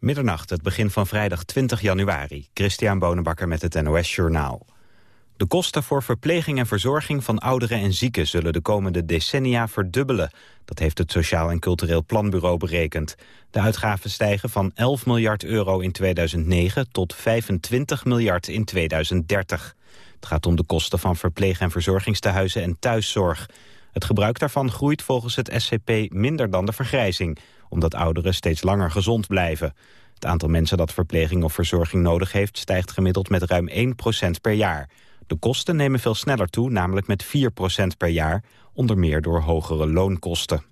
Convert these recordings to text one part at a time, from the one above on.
Middernacht, het begin van vrijdag 20 januari. Christian Bonenbakker met het NOS Journaal. De kosten voor verpleging en verzorging van ouderen en zieken... zullen de komende decennia verdubbelen. Dat heeft het Sociaal en Cultureel Planbureau berekend. De uitgaven stijgen van 11 miljard euro in 2009 tot 25 miljard in 2030. Het gaat om de kosten van verpleeg- en verzorgingstehuizen en thuiszorg. Het gebruik daarvan groeit volgens het SCP minder dan de vergrijzing omdat ouderen steeds langer gezond blijven. Het aantal mensen dat verpleging of verzorging nodig heeft... stijgt gemiddeld met ruim 1% per jaar. De kosten nemen veel sneller toe, namelijk met 4% per jaar... onder meer door hogere loonkosten.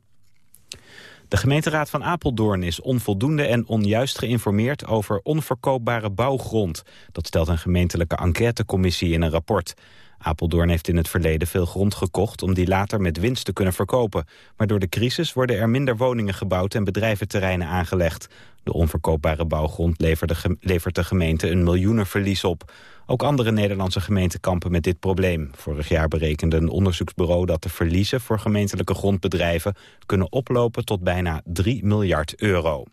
De gemeenteraad van Apeldoorn is onvoldoende en onjuist geïnformeerd over onverkoopbare bouwgrond. Dat stelt een gemeentelijke enquêtecommissie in een rapport. Apeldoorn heeft in het verleden veel grond gekocht om die later met winst te kunnen verkopen. Maar door de crisis worden er minder woningen gebouwd en bedrijventerreinen aangelegd. De onverkoopbare bouwgrond levert de gemeente een miljoenenverlies op. Ook andere Nederlandse gemeenten kampen met dit probleem. Vorig jaar berekende een onderzoeksbureau dat de verliezen voor gemeentelijke grondbedrijven kunnen oplopen tot bijna 3 miljard euro.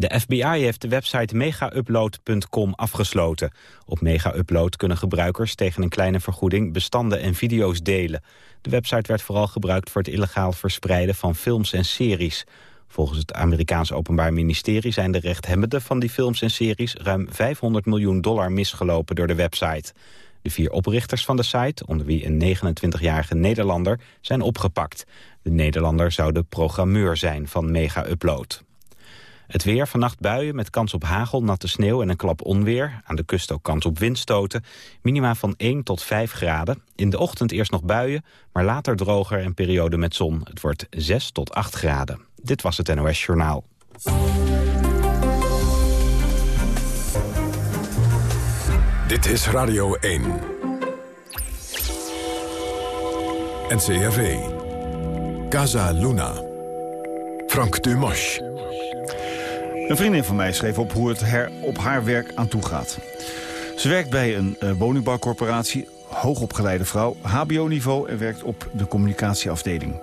De FBI heeft de website megaupload.com afgesloten. Op megaupload kunnen gebruikers tegen een kleine vergoeding bestanden en video's delen. De website werd vooral gebruikt voor het illegaal verspreiden van films en series. Volgens het Amerikaanse Openbaar Ministerie zijn de rechthebbenden van die films en series ruim 500 miljoen dollar misgelopen door de website. De vier oprichters van de site, onder wie een 29-jarige Nederlander, zijn opgepakt. De Nederlander zou de programmeur zijn van Mega Upload. Het weer, vannacht buien met kans op hagel, natte sneeuw en een klap onweer. Aan de kust ook kans op windstoten. Minima van 1 tot 5 graden. In de ochtend eerst nog buien, maar later droger en periode met zon. Het wordt 6 tot 8 graden. Dit was het NOS Journaal. Dit is Radio 1. NCRV. Casa Luna. Frank Dumas. Een vriendin van mij schreef op hoe het her op haar werk aan toe gaat. Ze werkt bij een uh, woningbouwcorporatie, hoogopgeleide vrouw, hbo-niveau... en werkt op de communicatieafdeling.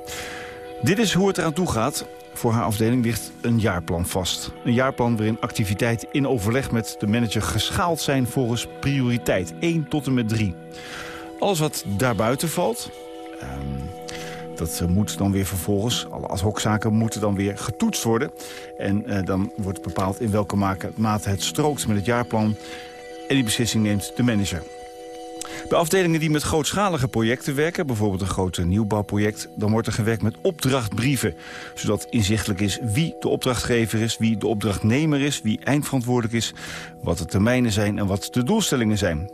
Dit is hoe het eraan toe gaat. Voor haar afdeling ligt een jaarplan vast. Een jaarplan waarin activiteiten in overleg met de manager geschaald zijn volgens prioriteit. 1 tot en met 3. Alles wat daarbuiten valt... Um, dat eh, moet dan weer vervolgens, alle ad hoc zaken moeten dan weer getoetst worden. En uh, dan wordt bepaald in welke mate het strookt met het jaarplan. En die beslissing neemt de manager. Bij afdelingen die met grootschalige projecten werken, bijvoorbeeld een groot nieuwbouwproject, dan wordt er gewerkt met opdrachtbrieven. Zodat inzichtelijk is wie de opdrachtgever is, wie de opdrachtnemer is, wie eindverantwoordelijk is, wat de termijnen zijn en wat de doelstellingen zijn.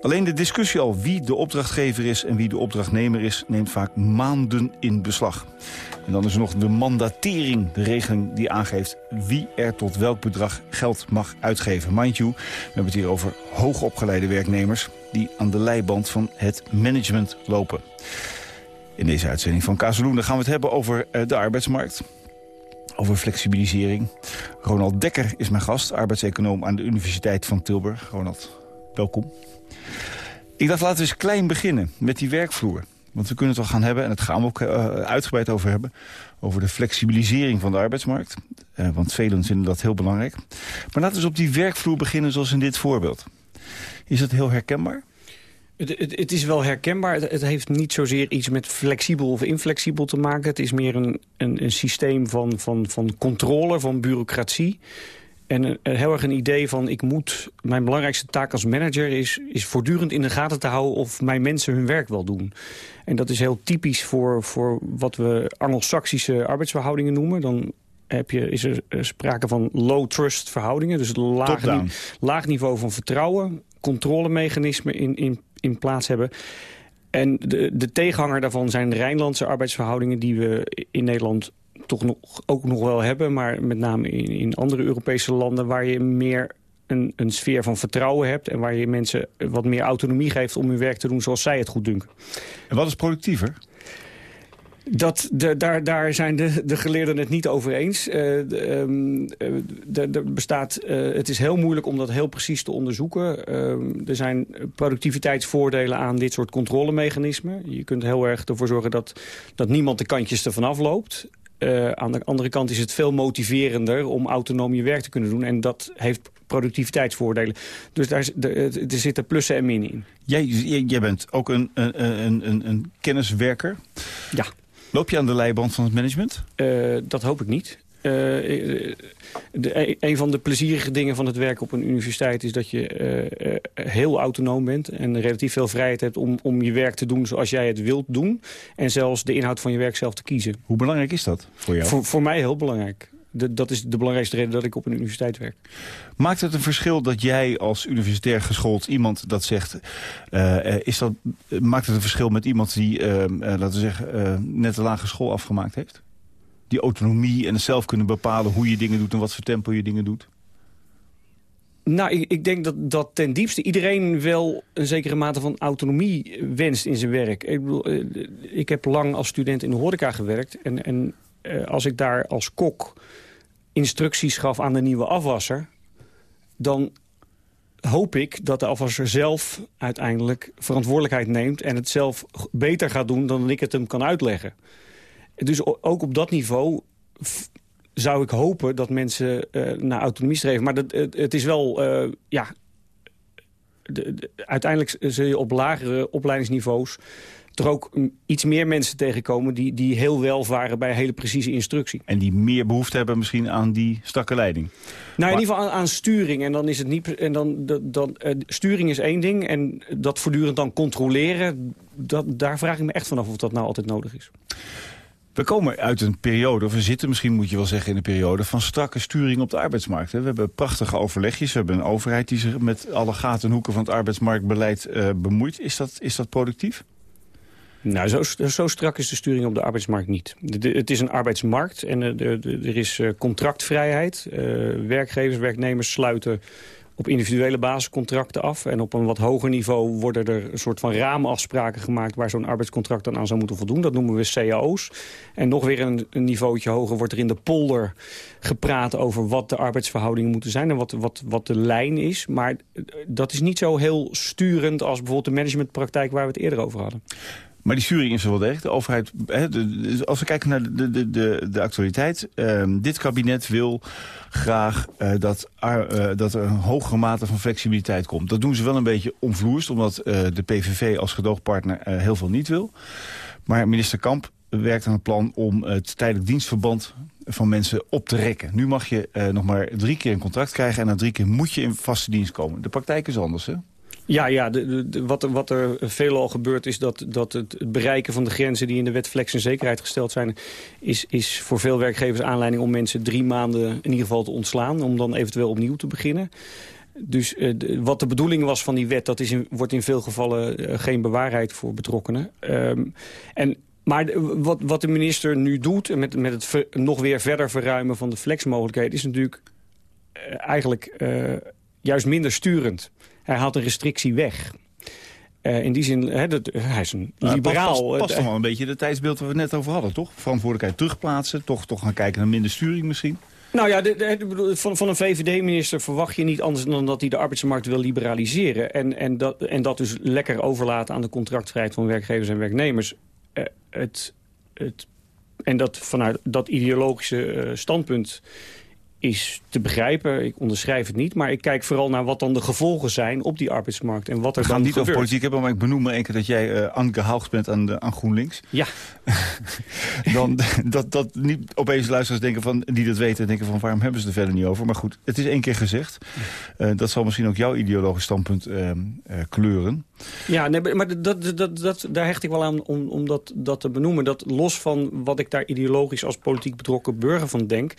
Alleen de discussie al wie de opdrachtgever is en wie de opdrachtnemer is... neemt vaak maanden in beslag. En dan is er nog de mandatering, de regeling die aangeeft... wie er tot welk bedrag geld mag uitgeven. Mind you, we hebben het hier over hoogopgeleide werknemers... die aan de leiband van het management lopen. In deze uitzending van Kazeloen gaan we het hebben over eh, de arbeidsmarkt over flexibilisering. Ronald Dekker is mijn gast, arbeidseconoom aan de Universiteit van Tilburg. Ronald, welkom. Ik dacht, laten we eens klein beginnen met die werkvloer. Want we kunnen het al gaan hebben, en het gaan we ook uh, uitgebreid over hebben... over de flexibilisering van de arbeidsmarkt. Uh, want velen vinden dat heel belangrijk. Maar laten we eens op die werkvloer beginnen zoals in dit voorbeeld. Is dat heel herkenbaar? Het, het, het, is wel herkenbaar. Het, het, heeft niet zozeer iets met flexibel of inflexibel te maken. Het is meer een, een, een systeem van, van, van controle, van bureaucratie. En heel erg een idee van ik moet, mijn belangrijkste taak als manager is, is voortdurend in de gaten te houden of mijn mensen hun werk wel doen. En dat is heel typisch voor, voor wat we anglo-saxische arbeidsverhoudingen noemen. Dan heb je, is er sprake van low trust verhoudingen. Dus laag, laag niveau van vertrouwen, controlemechanismen in, in, in plaats hebben. En de, de tegenhanger daarvan zijn de Rijnlandse arbeidsverhoudingen... die we in Nederland toch nog, ook nog wel hebben. Maar met name in, in andere Europese landen waar je meer een, een, sfeer van vertrouwen hebt... en waar je mensen wat meer autonomie geeft om hun werk te doen zoals zij het goed dunken. En wat is productiever? Dat, de, daar, daar zijn de, de geleerden het niet over eens. Uh, uh, bestaat, uh, het is heel moeilijk om dat heel precies te onderzoeken. Ehm, er zijn productiviteitsvoordelen aan dit soort controlemechanismen. Je kunt heel erg ervoor zorgen dat, dat niemand de kantjes ervan afloopt. Uh, aan de andere kant is het veel motiverender om autonoom je werk te kunnen doen. En dat heeft productiviteitsvoordelen. Dus daar er zitten plussen en minnen in. Jij, jij bent ook een, een, een, een kenniswerker. Ja. Loop je aan de leiband van het management? Uh, dat hoop ik niet. Uh, de, een van de plezierige dingen van het werken op een universiteit... is dat je uh, heel autonoom bent en relatief veel vrijheid hebt... Om, om je werk te doen zoals jij het wilt doen. En zelfs de inhoud van je werk zelf te kiezen. Hoe belangrijk is dat voor jou? Voor, voor mij heel belangrijk. De, dat is de belangrijkste reden dat ik op een universiteit werk. Maakt het een verschil dat jij als universitair geschoold iemand dat zegt... Uh, is dat, maakt het een verschil met iemand die, uh, laten we zeggen, net een lage school afgemaakt heeft? Die autonomie en zelf kunnen bepalen hoe je dingen doet... en wat voor tempo je dingen doet? Nou, ik, ik, denk dat, dat ten diepste iedereen wel een zekere mate van autonomie wenst in zijn werk. Ik, bedoel, eh, ik heb lang als student in de horeca gewerkt. En, en eh, als ik daar als kok instructies gaf aan de nieuwe afwasser... dan hoop ik dat de afwasser zelf uiteindelijk verantwoordelijkheid neemt... en het zelf beter gaat doen dan ik het hem kan uitleggen. Dus ook op dat niveau zou ik hopen dat mensen uh, naar autonomie streven. Maar dat, het, het is wel, uh, ja... De, uiteindelijk zul je op lagere opleidingsniveaus er ook iets meer mensen tegenkomen... die, die heel wel varen bij hele precieze instructie. En die meer behoefte hebben misschien aan die strakke leiding? Nou, in ieder geval aan, aan, sturing. En dan is het niet. En dan, uh, sturing is één ding. En dat voortdurend dan controleren. Dat, daar vraag ik me echt vanaf of dat nou altijd nodig is. We komen uit een periode, of we zitten misschien moet je wel zeggen in een periode... van strakke sturing op de arbeidsmarkt. We hebben prachtige overlegjes. We hebben een overheid die zich met alle gaten en hoeken van het arbeidsmarktbeleid uh, bemoeit. Is dat, is dat productief? Nou, zo, zo, strak is de sturing op de arbeidsmarkt niet. het is een arbeidsmarkt en uh, er is uh, contractvrijheid. werkgevers, werknemers sluiten op individuele basiscontracten af. En op een wat hoger niveau worden er een soort van raamafspraken gemaakt... waar zo'n arbeidscontract dan aan zou moeten voldoen. Dat noemen we cao's. En nog weer een, een niveautje hoger wordt er in de polder gepraat... over wat de arbeidsverhoudingen moeten zijn en wat, wat, wat de lijn is. Maar dat is niet zo heel sturend als bijvoorbeeld de managementpraktijk... waar we het eerder over hadden. Maar die sturing is er wel degelijk. De overheid, de, als we kijken naar de, de, de, de actualiteit. Um, dit kabinet wil graag uh, dat, uh, dat er een hogere mate van flexibiliteit komt. Dat doen ze wel een beetje omvloerst. Omdat uh, de PVV als gedoogpartner heel veel niet wil. Maar minister Kamp werkt aan een plan om het tijdelijk dienstverband van mensen op te rekken. Nu mag je nog maar drie keer een contract krijgen... en na drie keer moet je in vaste dienst komen. De praktijk is anders, hè? Ja, ja wat, er, wat er veelal gebeurt is dat, dat het, bereiken van de grenzen... die in de wet flex en zekerheid gesteld zijn... Is, is voor veel werkgevers aanleiding om mensen drie maanden in ieder geval te ontslaan... om dan eventueel opnieuw te beginnen. Dus uh, wat de bedoeling was van die wet... dat is in, wordt in veel gevallen uh, geen bewaarheid voor betrokkenen. Um, en maar wat, wat de minister nu doet, met, met het nog weer verder verruimen van de flexmogelijkheden... is natuurlijk uh, eigenlijk juist minder sturend. Hij haalt een restrictie weg. Uh, in die zin, dat, hij is een liberaal... Past, past, toch wel een beetje de tijdsbeeld waar we het net over hadden, toch? Verantwoordelijkheid terugplaatsen, toch, toch gaan kijken naar minder sturing misschien? Nou ja, de, de, van, van een VVD-minister verwacht je niet anders dan dat hij de arbeidsmarkt wil liberaliseren. En, en, dat, en dat dus lekker overlaten aan de contractvrijheid van werkgevers en werknemers. Uh, het, het, en dat vanuit dat ideologische uh, standpunt is te begrijpen. Ik onderschrijf het niet. Maar ik kijk vooral naar wat dan de gevolgen zijn op die arbeidsmarkt. En wat er We gaan niet over politiek hebben, maar ik benoem maar één keer dat jij uh, aangehaald bent aan, de, aan GroenLinks. Ja. dan dat, dat niet opeens luisteraars denken van, die dat weten... denken van waarom hebben ze er verder niet over. Maar goed, het is één keer gezegd. Uh, dat zal misschien ook jouw ideologisch standpunt uh, kleuren. Ja, nee, maar dat, dat, dat, daar hecht ik wel aan om, om dat, dat te benoemen. Dat los van wat ik daar ideologisch als politiek betrokken burger van denk...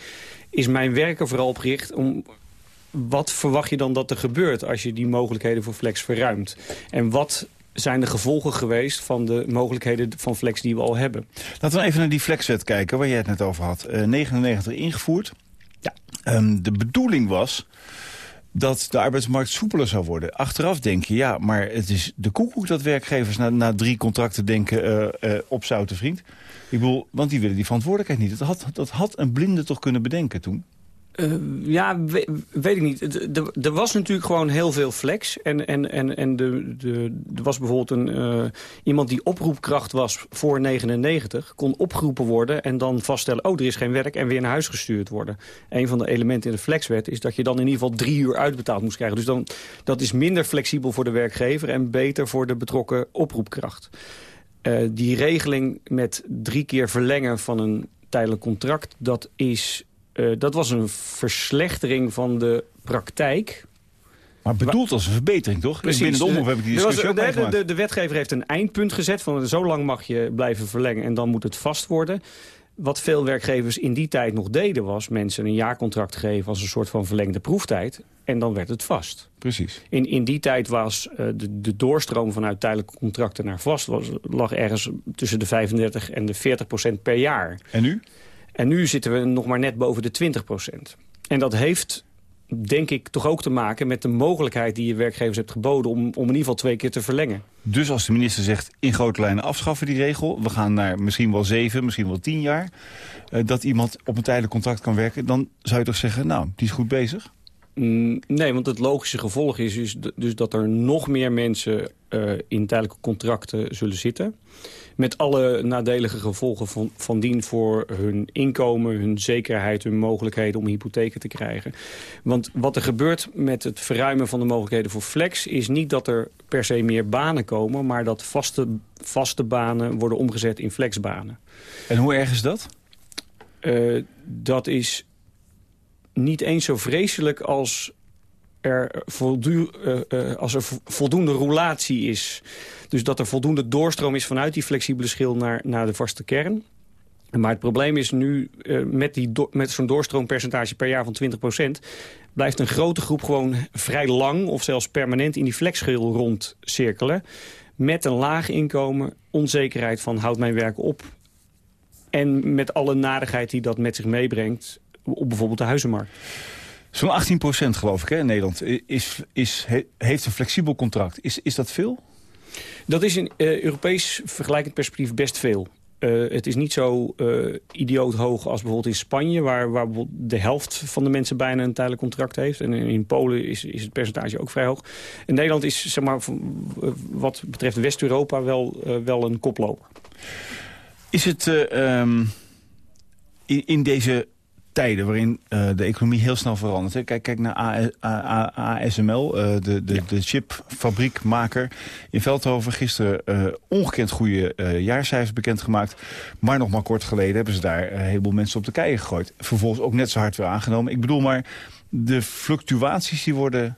is mijn werk er vooral op gericht om wat verwacht je dan dat er gebeurt als je die mogelijkheden voor flex verruimt? En wat zijn de gevolgen geweest van de mogelijkheden van flex die we al hebben? Laten we even naar die flexwet kijken waar jij het net over had. Uh, 99 ingevoerd. Ja. Um, de bedoeling was dat de arbeidsmarkt soepeler zou worden. Achteraf denk je, ja, maar het is de koekoek dat werkgevers na, na drie contracten denken uh, op zouten vriend. Ik bedoel, want die willen die verantwoordelijkheid niet. Dat had, dat had een blinde toch kunnen bedenken toen? Uh, ja, weet ik niet. Er was natuurlijk gewoon heel veel flex. En, en, en, en de, de, er was bijvoorbeeld een, uh, iemand die oproepkracht was voor 99... kon opgeroepen worden en dan vaststellen... oh, er is geen werk en weer naar huis gestuurd worden. Een van de elementen in de flexwet is dat je dan in ieder geval drie uur uitbetaald moest krijgen. Dus dan, dat is minder flexibel voor de werkgever... en beter voor de betrokken oproepkracht. Uh, die regeling met drie keer verlengen van een tijdelijk contract... dat is uh, dat was een verslechtering van de praktijk. Maar bedoeld als een verbetering, toch? Precies. Binnen de omroep heb ik die discussie was, ook de, de, de, wetgever heeft een eindpunt gezet van zo lang mag je blijven verlengen en dan moet het vast worden. Wat veel werkgevers in die tijd nog deden was mensen een jaarcontract geven als een soort van verlengde proeftijd. En dan werd het vast. Precies. In, in die tijd was uh, de, de doorstroom van tijdelijke contracten naar vast was, lag ergens tussen de 35 en de 40 procent per jaar. En nu? En nu zitten we nog maar net boven de 20 procent. En dat heeft denk ik toch ook te maken met de mogelijkheid die je werkgevers hebt geboden... om, om in ieder geval twee keer te verlengen. Dus als de minister zegt in grote lijnen afschaffen die regel... we gaan naar misschien wel zeven, misschien wel tien jaar... Uh, dat iemand op een tijdelijk contract kan werken... dan zou je toch zeggen, nou, die is goed bezig? Mm, nee, want het logische gevolg is dus, dus dat er nog meer mensen uh, in tijdelijke contracten zullen zitten. Met alle nadelige gevolgen van, van dien voor hun inkomen, hun zekerheid, hun mogelijkheden om hypotheken te krijgen. Want wat er gebeurt met het verruimen van de mogelijkheden voor flex... is niet dat er per se meer banen komen, maar dat vaste, vaste banen worden omgezet in flexbanen. En hoe erg is dat? Uh, dat is niet eens zo vreselijk als er, voldoe, uh, uh, als er voldoende roulatie is. Dus dat er voldoende doorstroom is vanuit die flexibele schil naar, naar de vaste kern. Maar het probleem is nu, uh, met, die met zo'n doorstroompercentage per jaar van 20%... blijft een grote groep gewoon vrij lang of zelfs permanent in die flexschil rondcirkelen. Met een laag inkomen, onzekerheid van houdt mijn werk op... en met alle nadigheid die dat met zich meebrengt op bijvoorbeeld de huizenmarkt. Zo'n 18 procent geloof ik hè, in Nederland is, is, heeft een flexibel contract. Is, is dat veel? Dat is in uh, Europees vergelijkend perspectief best veel. Uh, het is niet zo uh, idioot hoog als bijvoorbeeld in Spanje... waar, waar de helft van de mensen bijna een tijdelijk contract heeft. En in Polen is, is het percentage ook vrij hoog. In Nederland is zeg maar, wat betreft West-Europa wel, wel een koploper. Is het in, in deze tijden waarin uh, de economie heel snel verandert. Hè. Kijk, kijk naar ASML, uh, eh, de, de, ja. de chipfabriekmaker in Veldhoven. Gisteren uh, ongekend goede jaarcijfers bekendgemaakt. Maar nog maar kort geleden hebben ze daar een heleboel mensen op de keien gegooid. Vervolgens ook net zo hard weer aangenomen. Ik bedoel maar, de fluctuaties die worden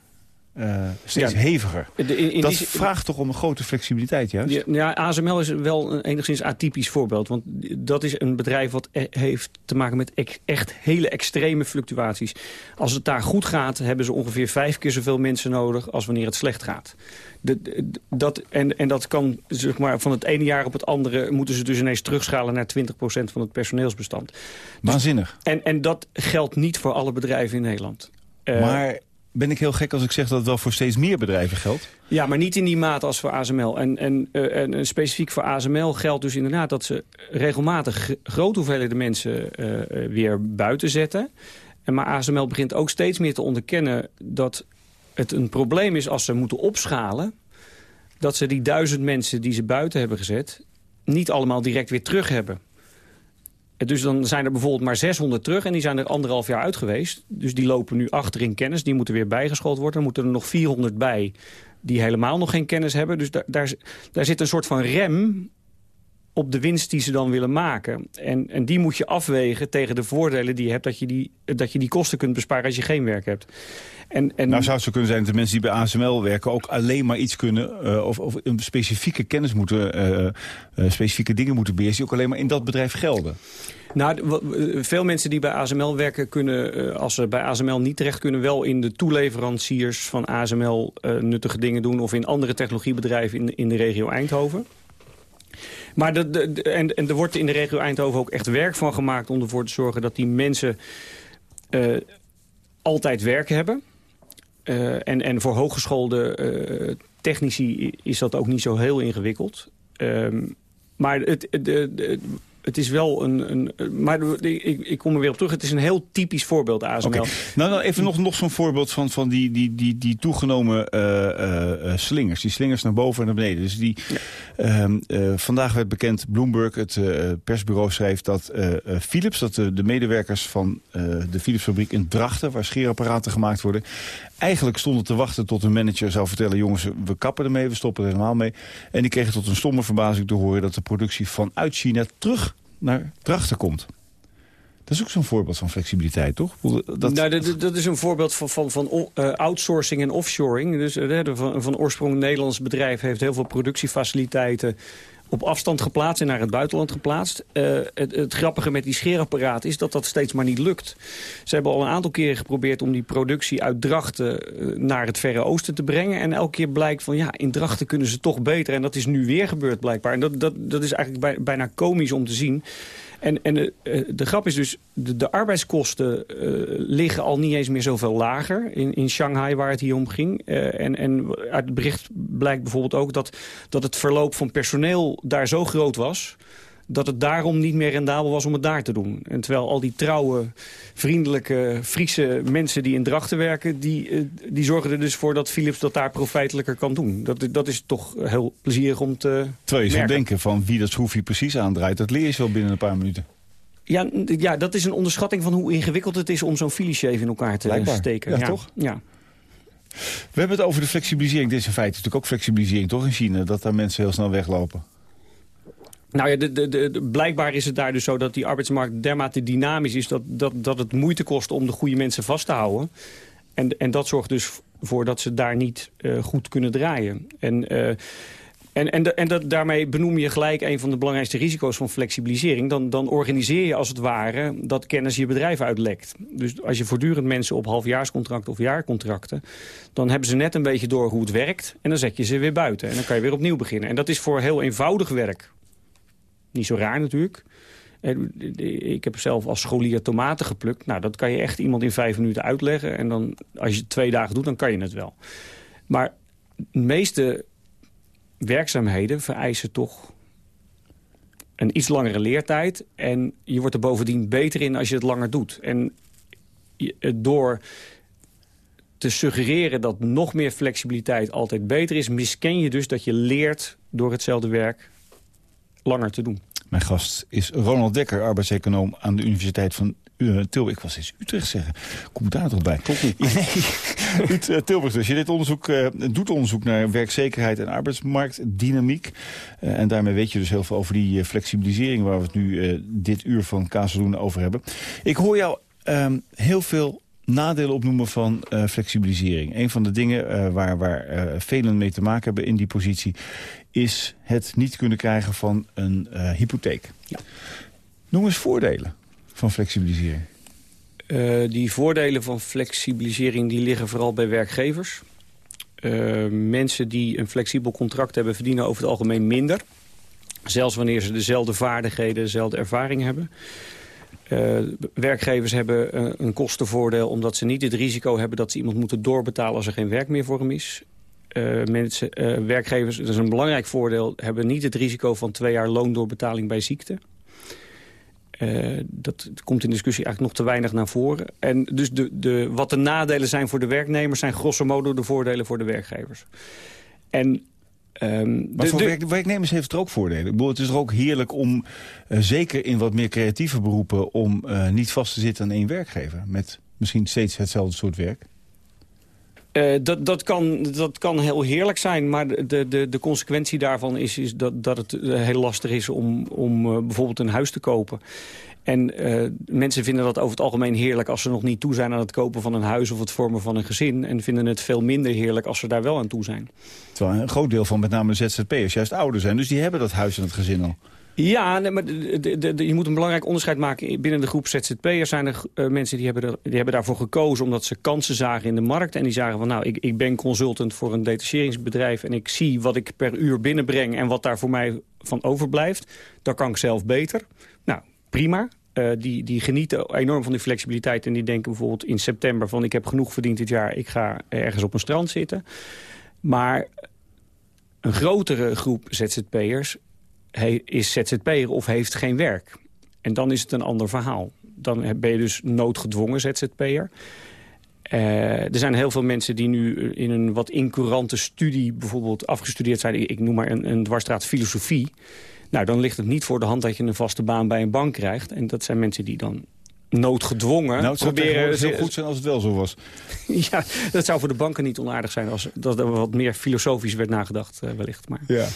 uh, steeds ja, heviger. De, in, in dat die, vraagt toch om een grote flexibiliteit juist? Ja, ja, ASML is wel een enigszins atypisch voorbeeld. Want dat is een bedrijf wat e heeft te maken met e echt hele extreme fluctuaties. Als het daar goed gaat, hebben ze ongeveer vijf keer zoveel mensen nodig... als wanneer het slecht gaat. De, de, dat, en, en dat kan zeg maar, van het ene jaar op het andere... moeten ze dus ineens terugschalen naar 20% van het personeelsbestand. Waanzinnig. Dus, en, en dat geldt niet voor alle bedrijven in Nederland. Uh, maar ben ik heel gek als ik zeg dat het wel voor steeds meer bedrijven geldt? Ja, maar niet in die mate als voor ASML. En, en, uh, en specifiek voor ASML geldt dus inderdaad dat ze regelmatig grote hoeveelheden mensen uh, weer buiten zetten. En maar ASML begint ook steeds meer te onderkennen dat het een probleem is als ze moeten opschalen. Dat ze die duizend mensen die ze buiten hebben gezet niet allemaal direct weer terug hebben. Dus dan zijn er bijvoorbeeld maar 600 terug en die zijn er anderhalf jaar uit geweest. Dus die lopen nu achter in kennis, die moeten weer bijgeschoold worden. Dan moeten er nog 400 bij die helemaal nog geen kennis hebben. Dus daar, daar, daar zit een soort van rem op de winst die ze dan willen maken. En, en die moet je afwegen tegen de voordelen die je hebt... dat je die, dat je die kosten kunt besparen als je geen werk hebt. En, en... Nou zou het zo kunnen zijn dat de mensen die bij ASML werken... ook alleen maar iets kunnen uh, of, of een specifieke kennis moeten... Uh, uh, specifieke dingen moeten beheersen... die ook alleen maar in dat bedrijf gelden. Nou, veel mensen die bij ASML werken kunnen, als ze bij ASML niet terecht kunnen... wel in de toeleveranciers van ASML nuttige dingen doen... of in andere technologiebedrijven in, in de regio Eindhoven. Maar de, en, en er wordt in de regio Eindhoven ook echt werk van gemaakt... om ervoor te zorgen dat die mensen uh, altijd werk hebben. Uh, en, en voor hooggeschoolde uh, technici is dat ook niet zo heel ingewikkeld. Um, maar het, de, de, het is wel een... een maar ik, ik kom er weer op terug. Het is een heel typisch voorbeeld, ASML. Okay. Nou, nou, even nog, nog zo'n voorbeeld van, van die, die, die, die toegenomen uh, slingers. Die slingers naar boven en naar beneden. Dus die, ehm, vandaag werd bekend, Bloomberg, het persbureau, schreef dat Philips... dat de, de medewerkers van de Philips-fabriek in Drachten... waar scheerapparaten gemaakt worden... eigenlijk stonden te wachten tot een manager zou vertellen... jongens, we kappen ermee, we stoppen er helemaal mee. En die kregen tot een stomme verbazing te horen... dat de productie vanuit China terug naar Drachten komt. Dat is ook zo'n voorbeeld van flexibiliteit, toch? Dat... Nou, dat, dat is een voorbeeld van, van, van uh, outsourcing en offshoring. Dus uh, van, van oorsprong een Nederlands bedrijf heeft heel veel productiefaciliteiten op afstand geplaatst en naar het buitenland geplaatst. Uh, het, het, grappige met die scheerapparaat is dat dat steeds maar niet lukt. Ze hebben al een aantal keren geprobeerd om die productie uit Drachten naar het Verre Oosten te brengen. En elke keer blijkt van ja, in Drachten kunnen ze toch beter. En dat is nu weer gebeurd blijkbaar. En dat, dat, dat is eigenlijk bijna komisch om te zien. En, en de, eh, de grap is dus, de, de arbeidskosten uh, liggen al niet eens meer zoveel lager in, in Shanghai waar het hier om ging. Uh, en, en uit het bericht blijkt bijvoorbeeld ook dat, dat het verloop van personeel daar zo groot was dat het daarom niet meer rendabel was om het daar te doen. En terwijl al die trouwe, vriendelijke, Friese mensen die in Drachten werken... die, eh, die zorgen er dus voor dat Philips dat daar profijtelijker kan doen. Dat, dat is toch heel plezierig om te Terwijl je zou denken van wie dat schroefje precies aandraait... dat leer je wel binnen een paar minuten. Ja, ja, dat is een onderschatting van hoe ingewikkeld het is om zo'n Philips in elkaar te Blijkbaar. steken. Ja, toch? Ja. We hebben het over de flexibilisering. Dit is in feite natuurlijk ook flexibilisering, toch, in China? Dat daar mensen heel snel weglopen. Nou ja, de, de, blijkbaar is het daar dus zo dat die arbeidsmarkt dermate dynamisch is... dat, dat, dat het moeite kost om de goede mensen vast te houden. En, en dat zorgt dus voor dat ze daar niet uh, goed kunnen draaien. En... Uh, en, en, en dat, daarmee benoem je gelijk een van de belangrijkste risico's van flexibilisering. Dan, dan organiseer je als het ware dat kennis je bedrijf uitlekt. Dus als je voortdurend mensen op halfjaarscontracten of jaarcontracten... dan hebben ze net een beetje door hoe het werkt en dan zet je ze weer buiten. En dan kan je weer opnieuw beginnen. En dat is voor heel eenvoudig werk niet zo raar natuurlijk. Ik heb zelf als scholier tomaten geplukt. Nou, dat kan je echt iemand in vijf minuten uitleggen. En dan, als je het twee dagen doet, dan kan je het wel. Maar de meeste werkzaamheden vereisen toch een iets langere leertijd. En je wordt er bovendien beter in als je het langer doet. En door te suggereren dat nog meer flexibiliteit altijd beter is... misken je dus dat je leert door hetzelfde werk langer te doen. Mijn gast is Ronald Dekker, arbeidseconoom aan de Universiteit van uh, Tilburg. Ik was eens Utrecht zeggen. Kom daar toch bij? Tot niet. Nee, uh, Tilburg dus. Je dit onderzoek, uh, doet onderzoek naar werkzekerheid en arbeidsmarktdynamiek. Uh, en daarmee weet je dus heel veel over die flexibilisering... waar we het nu dit uur van Kazeldoen over hebben. Ik hoor jou ehm, heel veel nadelen opnoemen van flexibilisering. Een van de dingen waar, waar velen mee te maken hebben in die positie is het niet kunnen krijgen van een uh, hypotheek. Ja. Noem eens voordelen van flexibilisering. Uh, die voordelen van flexibilisering die liggen vooral bij werkgevers. Uh, mensen die een flexibel contract hebben verdienen over het algemeen minder. Zelfs wanneer ze dezelfde vaardigheden, dezelfde ervaring hebben. Uh, werkgevers hebben een kostenvoordeel omdat ze niet het risico hebben dat ze iemand moeten doorbetalen als er geen werk meer voor hem is. Uh, mensen, uh, werkgevers, dat is een belangrijk voordeel... hebben niet het risico van twee jaar loondoorbetaling bij ziekte. Uh, dat komt in de discussie eigenlijk nog te weinig naar voren. En dus de, de, wat de nadelen zijn voor de werknemers... zijn grosso modo de voordelen voor de werkgevers. En Um, maar voor werk, werknemers heeft het er ook voordelen. Ik bedoel, het is er ook heerlijk om, uh, zeker in wat meer creatieve beroepen... om uh, niet vast te zitten aan één werkgever. Met misschien steeds hetzelfde soort werk. Uh, dat, dat, kan, dat kan heel heerlijk zijn, maar de, de, de consequentie daarvan is, is dat, dat het eh, heel lastig is om, om uh, bijvoorbeeld een huis te kopen. En mensen vinden dat over het algemeen heerlijk als ze nog niet toe zijn aan het kopen van een huis of het vormen van een gezin. En vinden het veel minder heerlijk als ze daar wel aan toe zijn. Terwijl een groot deel van met name de ZZP'ers juist ouder zijn, dus die hebben dat huis en het gezin al. Ja, maar je moet een belangrijk onderscheid maken. Binnen de groep ZZP'ers zijn er uh, mensen die hebben, die hebben daarvoor gekozen... omdat ze kansen zagen in de markt. En die zagen van, nou, ik, ik ben consultant voor een detacheringsbedrijf... en ik zie wat ik per uur binnenbreng en wat daar voor mij van overblijft. Dan kan ik zelf beter. Nou, prima. Uh, die, die genieten enorm van die flexibiliteit... en die denken bijvoorbeeld in september van... ik heb genoeg verdiend dit jaar, ik ga ergens op een strand zitten. Maar een grotere groep ZZP'ers is ZZP'er of heeft geen werk. En dan is het een ander verhaal. Dan ben je dus noodgedwongen ZZP'er. Uh, er zijn heel veel mensen die nu in een wat incurante studie... bijvoorbeeld afgestudeerd zijn. Ik noem maar een, een dwarsstraat filosofie. Nou, dan ligt het niet voor de hand dat je een vaste baan bij een bank krijgt. En dat zijn mensen die dan noodgedwongen nou, het zou proberen... heel goed zijn als het wel zo was. ja, dat zou voor de banken niet onaardig zijn... als dat er wat meer filosofisch werd nagedacht, uh, wellicht. Maar, ja.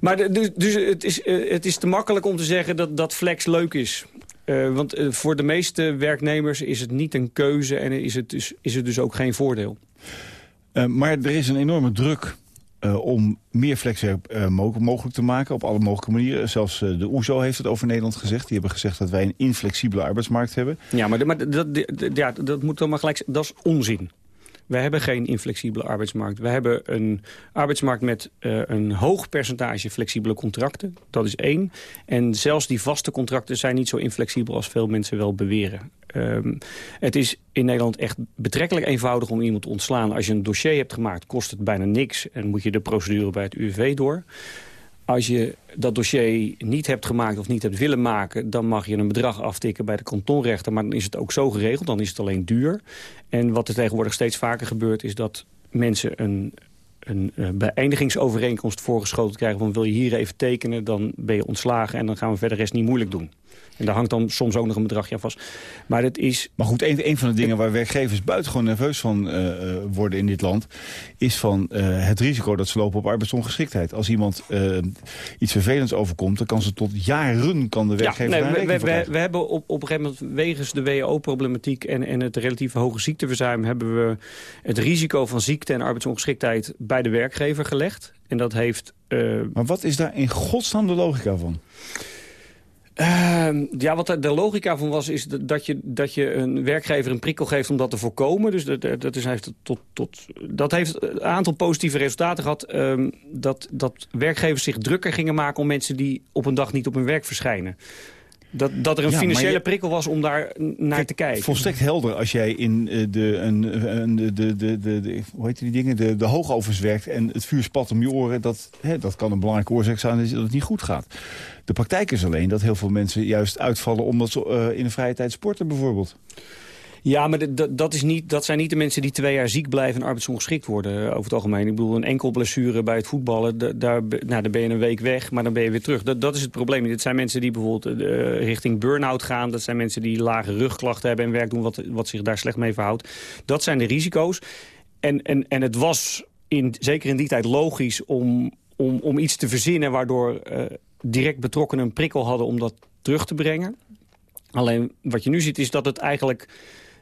Maar dus, dus het, is, uh, het is te makkelijk om te zeggen dat, dat flex leuk is. Uh, want voor de meeste werknemers is het niet een keuze... en is het dus, is het dus ook geen voordeel. maar er is een enorme druk om meer flexwerk mogelijk te maken op alle mogelijke manieren. Zelfs de OESO heeft het over Nederland gezegd. Die hebben gezegd dat wij een inflexibele arbeidsmarkt hebben. Ja, maar, maar dat, ja, dat moet dan maar gelijk Dat is onzin. Wij hebben geen inflexibele arbeidsmarkt. We hebben een arbeidsmarkt met uh, een hoog percentage flexibele contracten. Dat is één. En zelfs die vaste contracten zijn niet zo inflexibel als veel mensen wel beweren. Um, het is in Nederland echt betrekkelijk eenvoudig om iemand te ontslaan. Als je een dossier hebt gemaakt, kost het bijna niks... en moet je de procedure bij het UWV door. Als je dat dossier niet hebt gemaakt of niet hebt willen maken... dan mag je een bedrag aftikken bij de kantonrechter. Maar dan is het ook zo geregeld, dan is het alleen duur. En wat er tegenwoordig steeds vaker gebeurt... is dat mensen een, een uh, beëindigingsovereenkomst voorgeschoten krijgen... van wil je hier even tekenen, dan ben je ontslagen... en dan gaan we verder rest niet moeilijk doen. En daar hangt dan soms ook nog een bedragje aan vast. Maar, het is... maar goed, een, een van de dingen waar werkgevers buitengewoon nerveus van uh, worden in dit land... is van uh, het risico dat ze lopen op arbeidsongeschiktheid. Als iemand iets vervelends overkomt, dan kan ze tot jaren kan de werkgever ja, nee, we, we, we, hebben op, op een gegeven moment wegens de WO-problematiek... En, en het relatief hoge ziekteverzuim... hebben we het risico van ziekte en arbeidsongeschiktheid bij de werkgever gelegd. En dat heeft... maar wat is daar in godsnaam de logica van? Uh, ja, wat de logica van was, is dat je, dat je een werkgever een prikkel geeft om dat te voorkomen. Dus dat, dat, is, heeft, tot, tot, dat heeft een aantal positieve resultaten gehad. Uh, dat, dat werkgevers zich drukker gingen maken om mensen die op een dag niet op hun werk verschijnen. Dat, dat er een financiële prikkel was om daar naar te kijken. Volstrekt helder als jij in uh, de, een, een, de, de, de, de, hoe heet die dingen, de, de hoogovens werkt en het vuur spat om je oren. Dat, hè, dat kan een belangrijke oorzaak zijn dat het niet goed gaat. De praktijk is alleen dat heel veel mensen juist uitvallen omdat ze uh, in de vrije tijd sporten bijvoorbeeld. Ja, maar dat, is niet, dat zijn niet de mensen die twee jaar ziek blijven en arbeidsongeschikt worden over het algemeen. Ik bedoel, een enkel blessure bij het voetballen, daar, nou, dan ben je een week weg, maar dan ben je weer terug. Dat, dat is het probleem. Dit zijn mensen die bijvoorbeeld uh, richting burn-out gaan. Dat zijn mensen die lage rugklachten hebben en werk doen wat, wat zich daar slecht mee verhoudt. Dat zijn de risico's. En, en, en het was in, zeker in die tijd logisch om, om, om iets te verzinnen... waardoor direct betrokkenen een prikkel hadden om dat terug te brengen. Alleen wat je nu ziet is dat het eigenlijk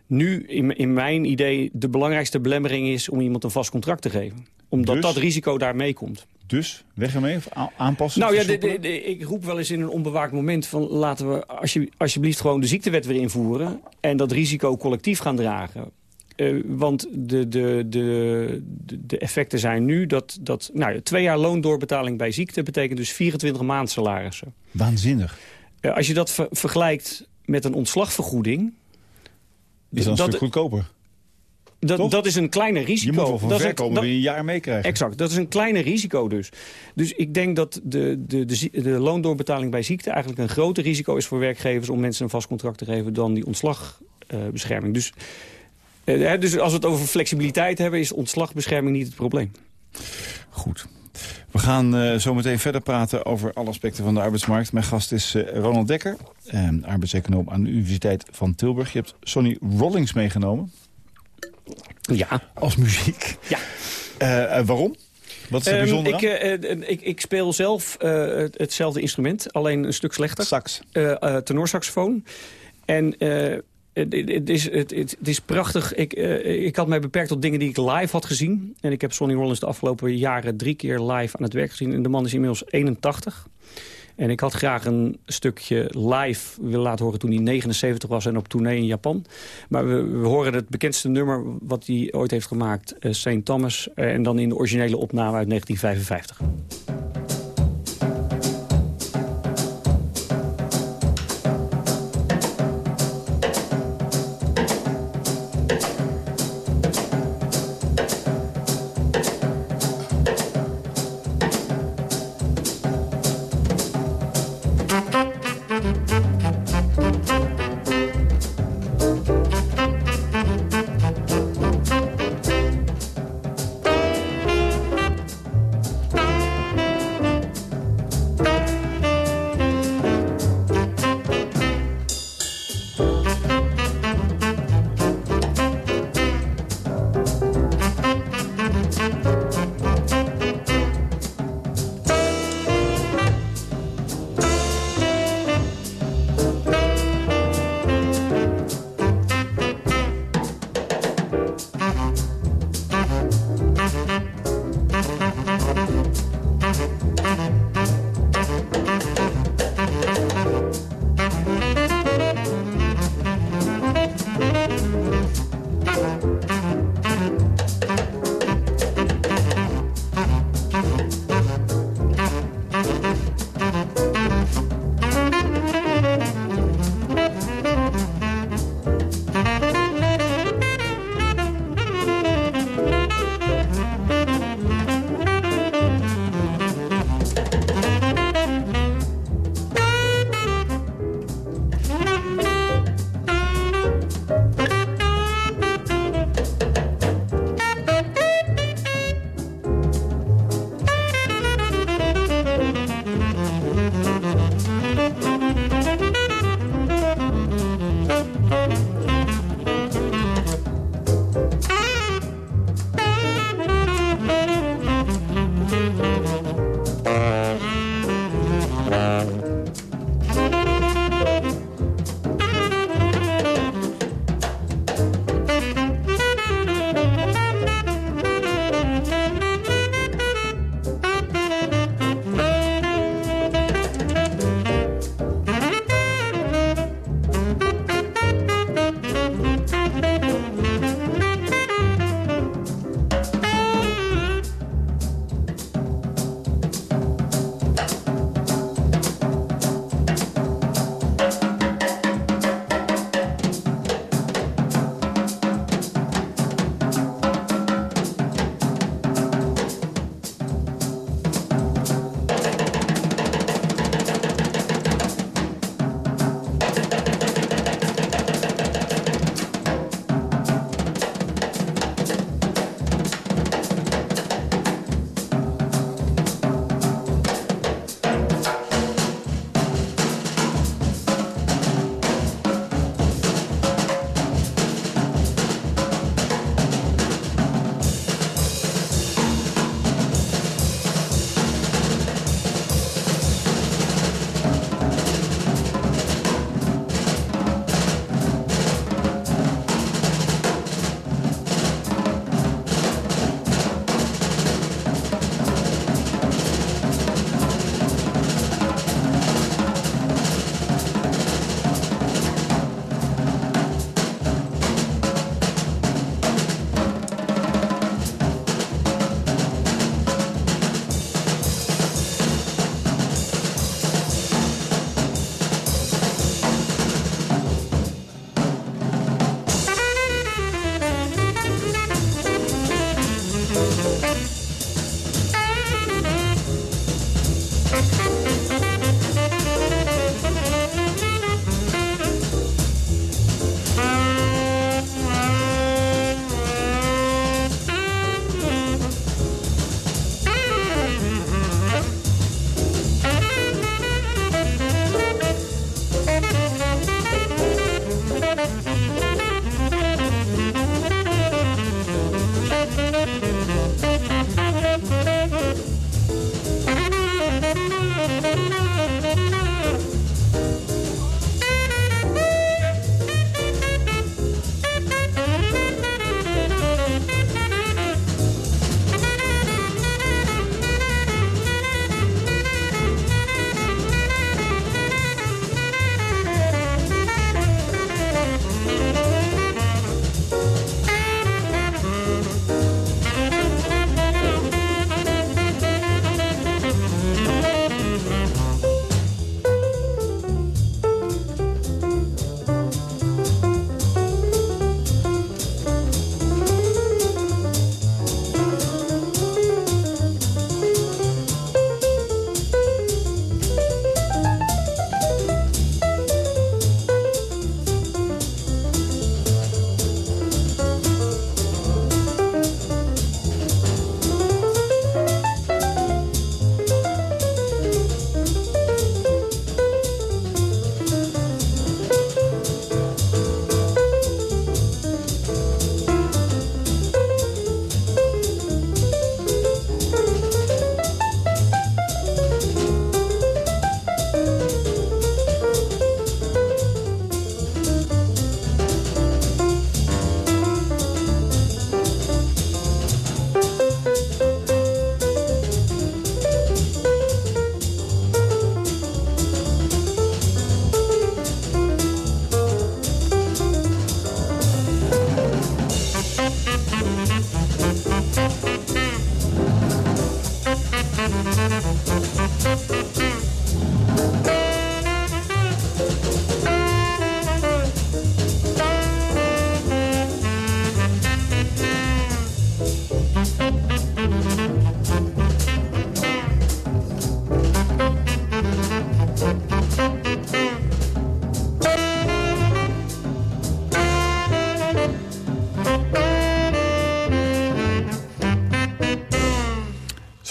nu in, in mijn idee de belangrijkste belemmering is... om iemand een vast contract te geven. Omdat dus? dat risico daar meekomt. Dus, weg ermee of aanpassen? Nou ja, ik roep wel eens in een onbewaakt moment van... laten we alsje, alsjeblieft gewoon de ziektewet weer invoeren... en dat risico collectief gaan dragen. Uh, want de, de, de, de effecten zijn nu dat, dat nou, twee jaar loondoorbetaling bij ziekte... betekent dus 24 maand salarissen. Waanzinnig. Uh, als je dat ver vergelijkt met een ontslagvergoeding is dan een stuk goedkoper. Dat, dat is een kleiner risico. Je moet wel van dat ver komen een jaar meekrijgen. Exact, dat is een kleiner risico dus. Dus ik denk dat de, de, de, de loondoorbetaling bij ziekte... eigenlijk een groter risico is voor werkgevers... om mensen een vast contract te geven dan die ontslagbescherming. dus, uh, dus als we het over flexibiliteit hebben... is ontslagbescherming niet het probleem. Goed. We gaan uh, zo meteen verder praten over alle aspecten van de arbeidsmarkt. Mijn gast is uh, Ronald Dekker, uh, arbeidseconoom aan de Universiteit van Tilburg. Je hebt Sonny Rollings meegenomen. Ja. Als muziek. Ja. waarom? Wat is er bijzonder um, ik, ik, ik, speel zelf hetzelfde instrument, alleen een stuk slechter. Sax. tenorsaxofoon. En het, is, het, is prachtig. Ik, uh, ik had mij beperkt tot dingen die ik live had gezien. En ik heb Sonny Rollins de afgelopen jaren drie keer live aan het werk gezien. En de man is inmiddels 81. En ik had graag een stukje live willen laten horen toen hij 79 was en op tournee in Japan. Maar we, horen het bekendste nummer wat hij ooit heeft gemaakt, uh, St. Thomas. Uh, en dan in de originele opname uit 1955.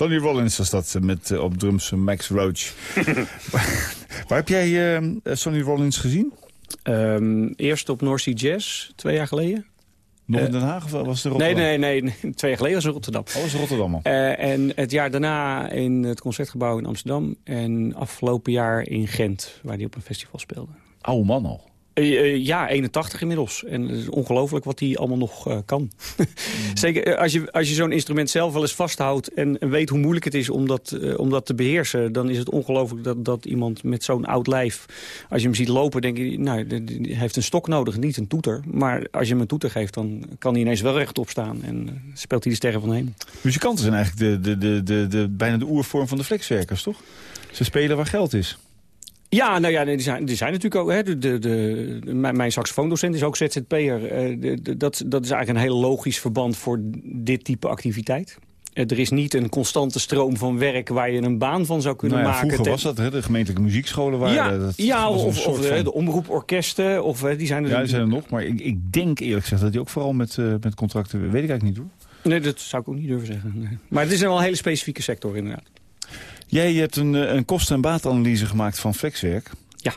Sonny Rollins was dat, met op drums Max Roach. Waar heb jij Sonny Rollins gezien? Um, eerst op North Sea Jazz, twee jaar geleden. Nog in Den Haag of was het Rotterdam? Nee, nee, nee, twee jaar geleden was het Rotterdam. Oh, was Rotterdam uh, en het jaar daarna in het Concertgebouw in Amsterdam. En afgelopen jaar in Gent, waar hij op een festival speelde. Oude man al. Uh, ja, 81 inmiddels. En het is ongelooflijk wat hij allemaal nog uh, kan. Zeker als je, als je zo'n instrument zelf wel eens vasthoudt... En, en, weet hoe moeilijk het is om dat, uh, om dat te beheersen... dan is het ongelooflijk dat, dat iemand met zo'n oud lijf... als je hem ziet lopen, denk je... nou, hij heeft een stok nodig, niet een toeter. Maar als je hem een toeter geeft, dan kan hij ineens wel rechtop staan... en speelt hij de sterren van heen. Muzikanten zijn eigenlijk de, de, de, de, de, bijna de oervorm van de flexwerkers, toch? Ze spelen waar geld is. Ja, nou ja, die zijn, die zijn natuurlijk ook... Hè, de, de, de, mijn, mijn saxofoondocent is ook ZZP'er. Uh, dat, dat is eigenlijk een heel logisch verband voor dit type activiteit. Uh, er is niet een constante stroom van werk waar je een baan van zou kunnen nou ja, maken. Vroeger was dat, hè, de gemeentelijke muziekscholen waren... Ja, dat, ja of, of de omroeporkesten. Of, die zijn er, ja, die zijn er nog. Maar ik, ik denk eerlijk gezegd dat die ook vooral met, uh, met contracten... weet ik eigenlijk niet hoor. Nee, dat zou ik ook niet durven zeggen. Nee. Maar het is wel een hele specifieke sector inderdaad. Jij hebt een, eh, een kosten- en baatanalyse gemaakt van flexwerk. Ja.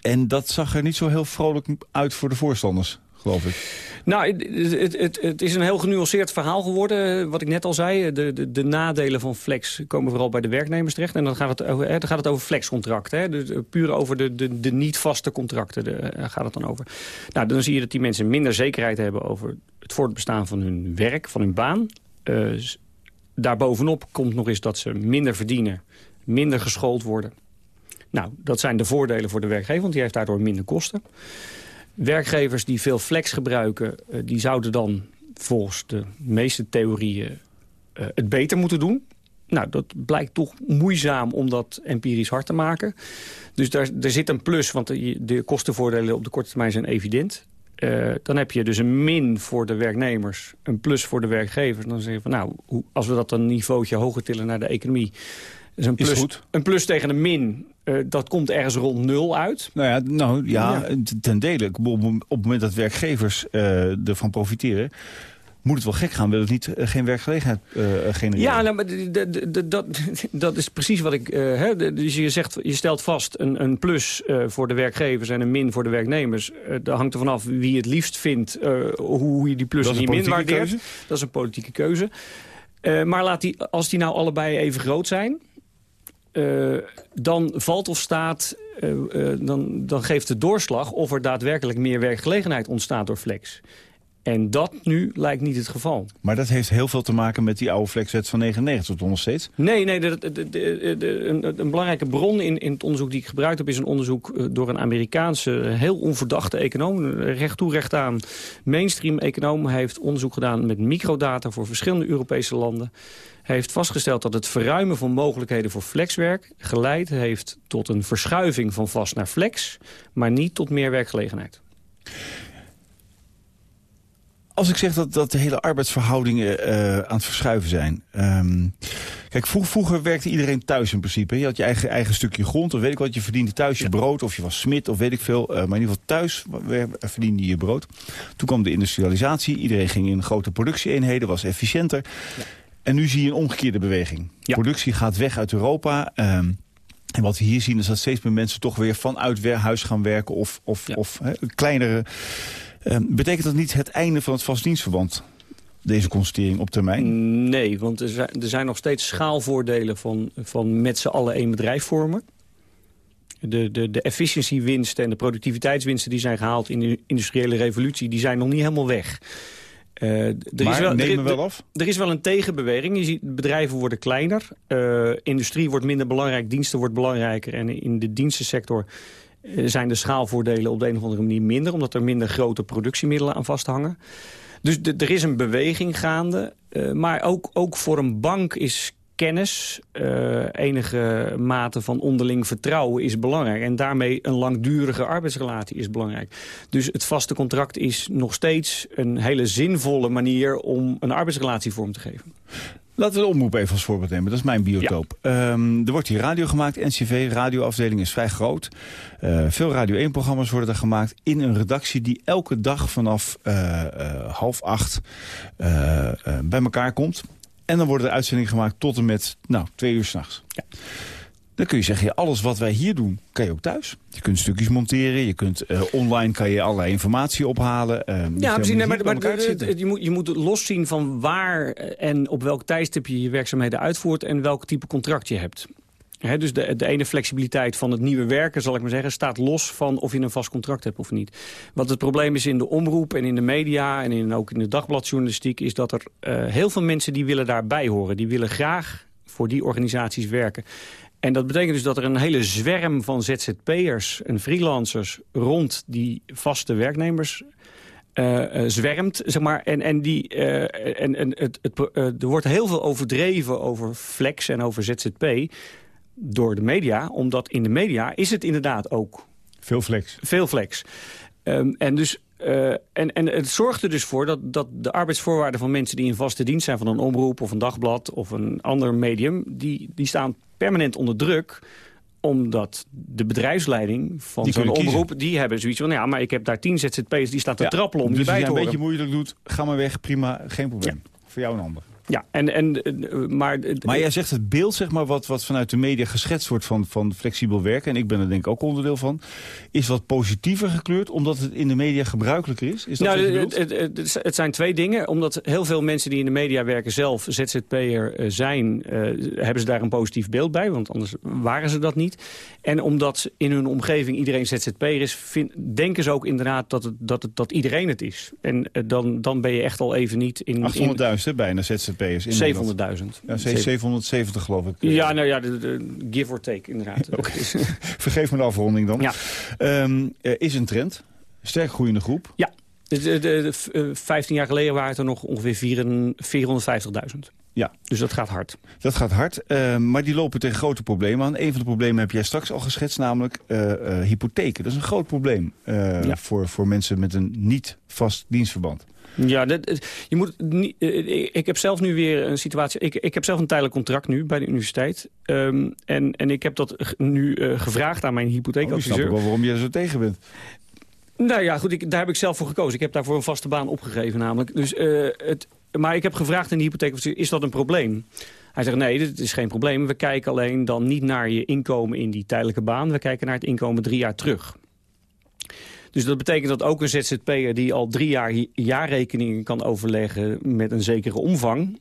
En dat zag er niet zo heel vrolijk uit voor de voorstanders, geloof ik. Nou, het, het, het, is een heel genuanceerd verhaal geworden. Wat ik net al zei, de, de, de, nadelen van flex komen vooral bij de werknemers terecht. En dan gaat het over, hè, dan gaat het over flexcontracten. Hè, dus puur over de, de, de niet vaste contracten de, eh, gaat het dan over. Nou, dan zie je dat die mensen minder zekerheid hebben over het voortbestaan van hun werk, van hun baan. Uh, daarbovenop komt nog eens dat ze minder verdienen, minder geschoold worden. Nou, dat zijn de voordelen voor de werkgever, want die heeft daardoor minder kosten. Werkgevers die veel flex gebruiken, eh, die zouden dan volgens de meeste theorieën eh, het beter moeten doen. Nou, dat blijkt toch moeizaam om dat empirisch hard te maken. Dus daar, er zit een plus, want de, de kostenvoordelen op de korte termijn zijn evident. Uh, dan heb je dus een min voor de werknemers, een plus voor de werkgevers. Dan zeg je van nou, hoe, als we dat een niveautje hoger tillen naar de economie... is een plus, is goed. een plus tegen een min, uh, dat komt ergens rond nul uit. Nou ja, nou, ja, ja. ten dele. Op, op het moment dat werkgevers uh, ervan profiteren moet het wel gek gaan, wil het niet uh, geen werkgelegenheid uh, genereren. Ja, nou, maar dat, dat is precies wat ik... Uh, hè, dus je, zegt, je stelt vast een, een plus voor de werkgevers en een min voor de werknemers. dat hangt er vanaf wie het liefst vindt hoe je die plus en die min waardeert. Keuze? Dat is een politieke keuze. maar laat die, als die nou allebei even groot zijn... dan valt of staat, dan, dan geeft de doorslag... of er daadwerkelijk meer werkgelegenheid ontstaat door flex. En dat nu lijkt niet het geval. Maar dat heeft heel veel te maken met die oude flexwet van 99 tot nog steeds? Nee, nee de, de, de, een, een, belangrijke bron in, in het onderzoek die ik gebruikt heb... is een onderzoek eh, door een Amerikaanse, heel onverdachte econoom... recht toe, recht aan, mainstream econoom... heeft onderzoek gedaan met microdata voor verschillende Europese landen. Hij heeft vastgesteld dat het verruimen van mogelijkheden voor flexwerk... geleid heeft tot een verschuiving van vast naar flex... maar niet tot meer werkgelegenheid. Als ik zeg dat, dat de hele arbeidsverhoudingen uh, aan het verschuiven zijn. Um, kijk, vroeg, vroeger werkte iedereen thuis in principe. Je had je eigen, eigen stukje grond, of weet ik wat. Je verdiende thuis je brood, of je was smid, of weet ik veel. Uh, maar in ieder geval thuis verdiende je je brood. Toen kwam de industrialisatie. Iedereen ging in grote productieeenheden, was efficiënter. Ja. En nu zie je een omgekeerde beweging. Ja. Productie gaat weg uit Europa. Um, en wat we hier zien is dat steeds meer mensen toch weer vanuit huis gaan werken... of, of, of he, kleinere betekent dat niet het einde van het vastdienstverband? Deze constatering op termijn? Nee, want er zijn, er zijn nog steeds schaalvoordelen van, van met z'n allen één bedrijf vormen. De, de, de efficiëntiewinsten en de productiviteitswinsten die zijn gehaald in de industriële revolutie, die zijn nog niet helemaal weg. Uh, er maar is wel, nemen er, wel af? Er is wel een tegenbeweging. Je ziet, bedrijven worden kleiner. Uh, industrie wordt minder belangrijk. Diensten wordt belangrijker. En in de dienstensector zijn de schaalvoordelen op de een of andere manier minder... omdat er minder grote productiemiddelen aan vasthangen. Dus er is een beweging gaande. Uh, maar ook, ook voor een bank is kennis, uh, enige mate van onderling vertrouwen is belangrijk. En daarmee een langdurige arbeidsrelatie is belangrijk. Dus het vaste contract is nog steeds een hele zinvolle manier om een arbeidsrelatie vorm te geven. Laten we de omroep even als voorbeeld nemen. Dat is mijn biotoop. Ja. Um, er wordt hier radio gemaakt. NCV, radioafdeling is vrij groot. Uh, veel Radio 1-programma's worden er gemaakt in een redactie... die elke dag vanaf uh, uh, half acht bij elkaar komt. En dan worden de uitzendingen gemaakt tot en met nou, twee uur s'nachts. Ja. Dan kun je zeggen, ja, alles wat wij hier doen, kan je ook thuis. Je kunt stukjes monteren, je kunt eh, online kan je allerlei informatie ophalen. Uh, ja, precies. Nee, maar, maar je, moet, je moet loszien van waar en op welk tijdstip je je werkzaamheden uitvoert... en welk type contract je hebt. dus de, de, ene flexibiliteit van het nieuwe werken, zal ik maar zeggen... staat los van of je een vast contract hebt of niet. Wat het probleem is in de omroep en in de media... en in, ook in de dagbladjournalistiek... is dat er uh, heel veel mensen die willen daarbij horen. Die willen graag voor die organisaties werken. En dat betekent dus dat er een hele zwerm van ZZP'ers en freelancers... rond die vaste werknemers uh, zwermt, zeg maar. En, en, die, uh, en, en het, het, er wordt heel veel overdreven over flex en over ZZP door de media. Omdat in de media is het inderdaad ook... Veel flex. Veel flex. Um, en dus uh, en, en het zorgt er dus voor dat, dat de arbeidsvoorwaarden van mensen die in vaste dienst zijn... van een omroep of een dagblad of een ander medium... die, die staan permanent onder druk omdat de bedrijfsvleiding van zo'n omroep... die hebben zoiets van, ja, maar ik heb daar tien ZZP's... die staan te trappelen om dus die bij te horen. als je een beetje moeilijk doet, ga maar weg, prima, geen probleem. Voor jou een ander. Ja, en, en, eh, maar... Maar jij zegt het beeld zeg maar, wat, wat vanuit de media geschetst wordt van, van flexibel werken... en ik ben er denk ik ook onderdeel van... is wat positiever gekleurd omdat het in de media gebruikelijker is? is dat nou, het, het, het, zijn twee dingen. Omdat heel veel mensen die in de media werken zelf ZZP'er eh, zijn... Uh, hebben ze daar een positief beeld bij, want anders waren ze dat niet. En omdat in hun omgeving iedereen ZZP'er is... denken ze ook inderdaad dat, het, dat, het, dat iedereen het is. En uh, dan, dan ben je echt al even niet in... 800.000 bijna ZZP'er. 700.000. Ja, 770 geloof ik. Ja, nou ja, de, de give or take inderdaad. Okay. Vergeef me de afronding dan. Ja. Um, is een trend. Sterk groeiende groep. Ja. De, de, de, 15 jaar geleden waren het er nog ongeveer 450.000. Ja. Dus dat gaat hard. Dat gaat hard, uh, maar die lopen tegen grote problemen aan. Een van de problemen heb jij straks al geschetst, namelijk uh, uh, hypotheken. Dat is een groot probleem ja. voor, voor mensen met een niet vast dienstverband. Ja, dat, je moet niet, eh, ik heb zelf nu weer een situatie... Ik, ik heb zelf een tijdelijk contract nu bij de universiteit. Um, en, en ik heb dat nu uh, gevraagd aan mijn hypotheekadviseur. Oh, ik snap wel waarom je zo tegen bent. Nou ja, goed, ik, daar heb ik zelf voor gekozen. Ik heb daarvoor een vaste baan opgegeven namelijk. Dus, uh, het, maar ik heb gevraagd aan de hypotheekadviseur, is dat een probleem? Hij zegt, nee, dit is geen probleem. We kijken alleen dan niet naar je inkomen in die tijdelijke baan. We kijken naar het inkomen drie jaar terug. Dus dat betekent dat ook een ZZP'er die al drie jaar jaarrekeningen kan overleggen met een zekere omvang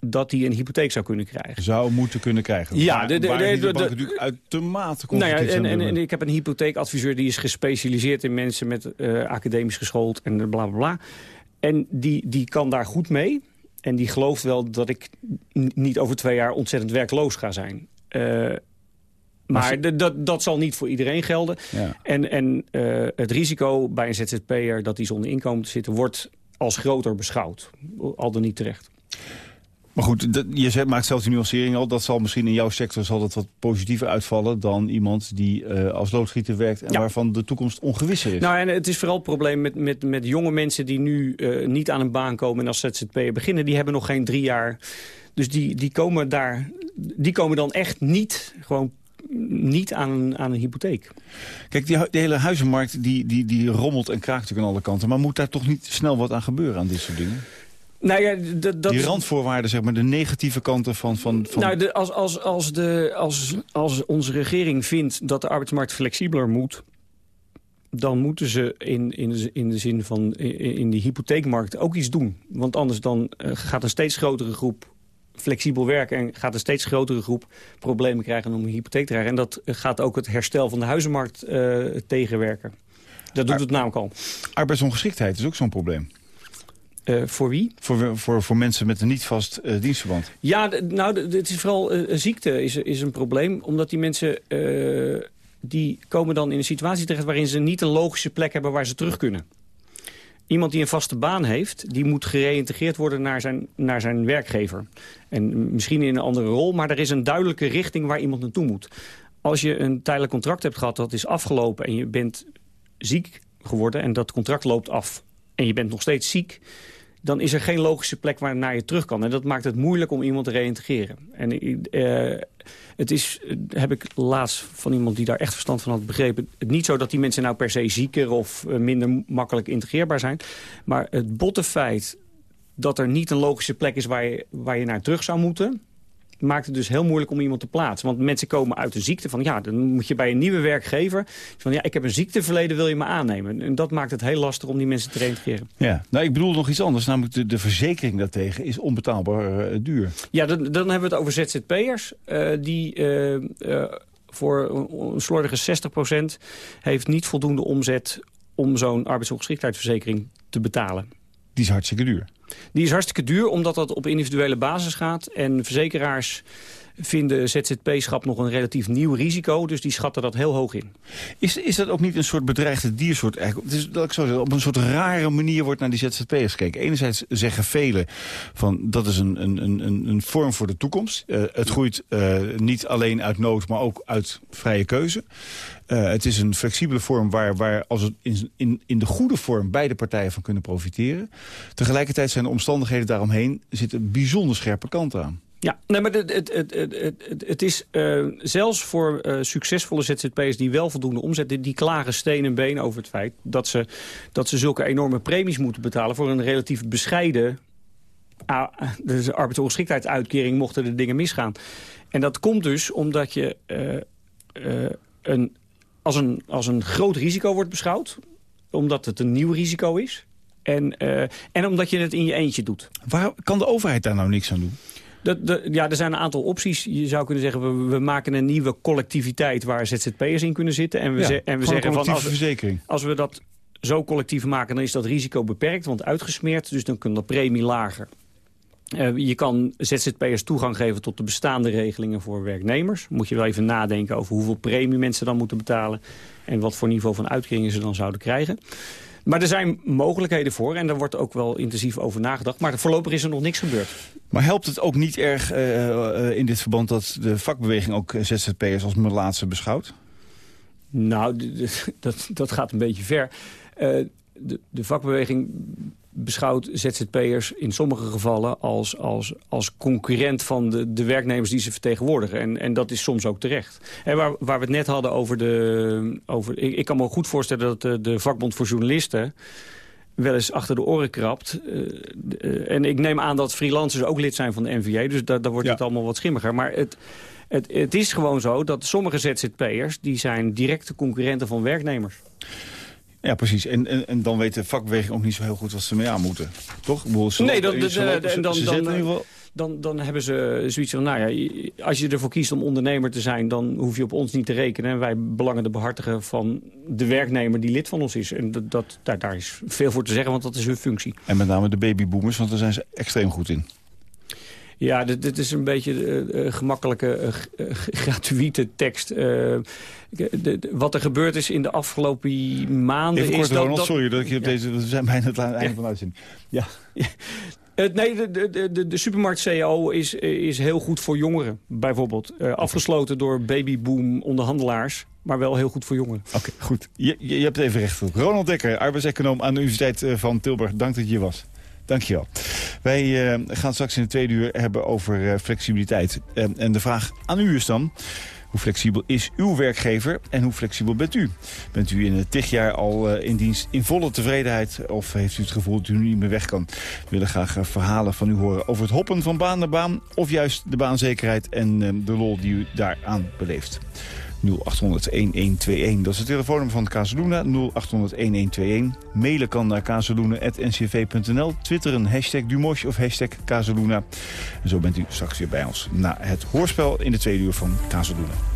dat hij een hypotheek zou kunnen krijgen. Zou moeten kunnen krijgen. Ja, de, de, de, de, de natuurlijk uitermate nou ja, en, en, en, ik heb een hypotheekadviseur die is gespecialiseerd in mensen met uh, academisch geschoold en bla bla bla. En die, die kan daar goed mee. En die gelooft wel dat ik niet over twee jaar ontzettend werkloos ga zijn. Uh, maar dat, dat zal niet voor iedereen gelden. Ja. En, en uh, het risico bij een ZZP'er dat die zonder inkomen te zitten... wordt als groter beschouwd. Al dan niet terecht. Maar goed, je maakt zelfs die nuancering al. Dat zal misschien in jouw sector zal dat wat positiever uitvallen... dan iemand die uh, als loodgieter werkt en waarvan de toekomst ongewisser is. Nou, en het is vooral het probleem met, met, met jonge mensen... die nu uh, niet aan een baan komen en als ZZP'er beginnen. Die hebben nog geen drie jaar... Dus die, die, komen daar, die komen dan echt niet gewoon niet aan, aan een hypotheek. Kijk, die, de hele huizenmarkt die, die, die rommelt en kraakt natuurlijk aan alle kanten. Maar moet daar toch niet snel wat aan gebeuren aan dit soort dingen? Nou ja, dat, die randvoorwaarden, zeg maar, de negatieve kanten van... van, van... Nou, de, als, als, als, de, als, als onze regering vindt dat de arbeidsmarkt flexibeler moet dan moeten ze in, in, de, in de zin van in, in die hypotheekmarkt ook iets doen. Want anders dan uh, gaat een steeds grotere groep flexibel werken... en gaat een steeds grotere groep problemen krijgen om een hypotheek te krijgen. En dat gaat ook het herstel van de huizenmarkt uh, tegenwerken. Dat doet het namelijk al. Arbeidsongeschiktheid is ook zo'n probleem. Uh, voor wie? Voor, voor, voor mensen met een niet vast uh, dienstverband. Ja, nou, het is vooral uh, ziekte is, is een probleem. Omdat die mensen, die komen dan in een situatie terecht... waarin ze niet een logische plek hebben waar ze terug kunnen. Iemand die een vaste baan heeft, die moet gereïntegreerd worden naar zijn, naar zijn werkgever. En misschien in een andere rol, maar er is een duidelijke richting waar iemand naartoe moet. Als je een tijdelijk contract hebt gehad, dat is afgelopen en je bent ziek geworden en dat contract loopt af en je bent nog steeds ziek dan is er geen logische plek waar naar je terug kan. En dat maakt het moeilijk om iemand te reïntegreren. En uh, het is, heb ik laatst van iemand die daar echt verstand van had begrepen... het niet zo dat die mensen nou per se zieker of eh, minder makkelijk integreerbaar zijn. Maar het botte feit dat er niet een logische plek is waar je, waar je naar terug zou moeten maakt het dus heel moeilijk om iemand te plaatsen. Want mensen komen uit een ziekte van... ja, dan moet je bij een nieuwe werkgever... van ja, ik heb een ziekteverleden, wil je me aannemen? En dat maakt het heel lastig om die mensen te reintegreren. Ja, nou ik bedoel nog iets anders. Namelijk de, de verzekering daartegen is onbetaalbaar uh, duur. Ja, dan, dan, hebben we het over ZZP'ers... Uh, die... Uh, voor een slordige 60% heeft niet voldoende omzet om zo'n arbeidsongeschiktheidsverzekering te betalen. Die is hartstikke duur. Die is hartstikke duur, omdat dat op individuele basis gaat. En verzekeraars vinden ZZP-schap nog een relatief nieuw risico. Dus die schatten dat heel hoog in. Is, is dat ook niet een soort bedreigde diersoort? Eigenlijk? Dus, dat ik zo zeggen, op een soort rare manier wordt naar die ZZP'ers gekeken. Enerzijds zeggen velen van dat is een, een, een, een vorm voor de toekomst. Uh, het groeit uh, niet alleen uit nood, maar ook uit vrije keuze. Uh, het is een flexibele vorm waar, waar als het in, in, in de goede vorm beide partijen van kunnen profiteren. Tegelijkertijd zijn de omstandigheden daaromheen zitten bijzonder scherpe kanten aan. Ja, nee, maar het, het, het, het, is uh, zelfs voor uh, succesvolle ZZP'ers die wel voldoende omzetten... die klagen steen en been over het feit dat ze, dat ze zulke enorme premies moeten betalen... voor een relatief bescheiden uh, arbeidsongeschiktheidsuitkering mochten de dingen misgaan. En dat komt dus omdat je een, als, een, als een groot risico wordt beschouwd... omdat het een nieuw risico is... En, en omdat je het in je eentje doet. Waar kan de overheid daar nou niks aan doen? Ja, er zijn een aantal opties. Je zou kunnen zeggen, we, we maken een nieuwe collectiviteit... waar ZZP'ers in kunnen zitten. En we, ja, en we zeggen van als, verzekering. als we dat zo collectief maken... dan is dat risico beperkt, want uitgesmeerd. Dus dan kan de premie lager. Uh, je kan ZZP'ers toegang geven tot de bestaande regelingen voor werknemers. Moet je wel even nadenken over hoeveel premie mensen dan moeten betalen... en wat voor niveau van uitkeringen ze dan zouden krijgen. Maar er zijn mogelijkheden voor en daar wordt ook wel intensief over nagedacht. Maar voorlopig is er nog niks gebeurd. Maar helpt het ook niet erg uh, uh, in dit verband dat de vakbeweging ook ZZP'ers als melaatse beschouwt? Nou, dat, dat gaat een beetje ver. Uh, de, de vakbeweging beschouwt ZZP'ers in sommige gevallen als, als, als concurrent van de, de werknemers die ze vertegenwoordigen. En, en dat is soms ook terecht. En waar, waar we het net hadden over de... Over, ik, ik kan me goed voorstellen dat de, de vakbond voor journalisten wel eens achter de oren krabt. Uh, en ik neem aan dat freelancers ook lid zijn van de NVA. Dus daar, daar wordt het allemaal wat schimmiger. Maar het, het, het is gewoon zo dat sommige ZZP'ers... die zijn directe concurrenten van werknemers. Ja, precies. En, en, en, dan weet de vakbeweging ook niet zo heel goed wat ze mee aan moeten. Toch? Ze nee, dan, dan, dan, dan, dan hebben ze zoiets van... nou ja, als je ervoor kiest om ondernemer te zijn... dan hoef je op ons niet te rekenen. En wij belangen de behartigen van de werknemer die lid van ons is. En dat, dat, daar, daar is veel voor te zeggen, want dat is hun functie. En met name de babyboomers, want daar zijn ze extreem goed in. Ja, dit, dit, is een beetje uh, gemakkelijke, uh, gratuite tekst. De, de, wat er gebeurd is in de afgelopen maanden... Even kort, is dat, Ronald, sorry dat ik je op deze... We zijn bijna het einde ja. van de uitzending. Ja. nee, de, de, de, de supermarkt-CAO is, is heel goed voor jongeren, bijvoorbeeld. Uh, afgesloten door babyboom-onderhandelaars, maar wel heel goed voor jongeren. Oké, okay, goed. Je, je, je, hebt het even recht op. Ronald Dekker, arbeidseconoom aan de Universiteit van Tilburg. Dank dat je hier was. Dankjewel. Wij uh, gaan straks in de tweede uur hebben over uh, flexibiliteit. Uh, en de vraag aan u is dan... Hoe flexibel is uw werkgever en hoe flexibel bent u? Bent u in het tig jaar al in dienst in volle tevredenheid... of heeft u het gevoel dat u niet meer weg kan? We willen graag verhalen van u horen over het hoppen van baan naar baan... of juist de baanzekerheid en de lol die u daaraan beleeft. 0800-1121. Dat is het telefoonnummer van Kazeluna, 0800-1121. Mailen kan naar kazeluna.ncv.nl. Twitteren hashtag Dumosh of hashtag Kazeluna. En zo bent u straks weer bij ons na het hoorspel in de tweede uur van Kazeluna.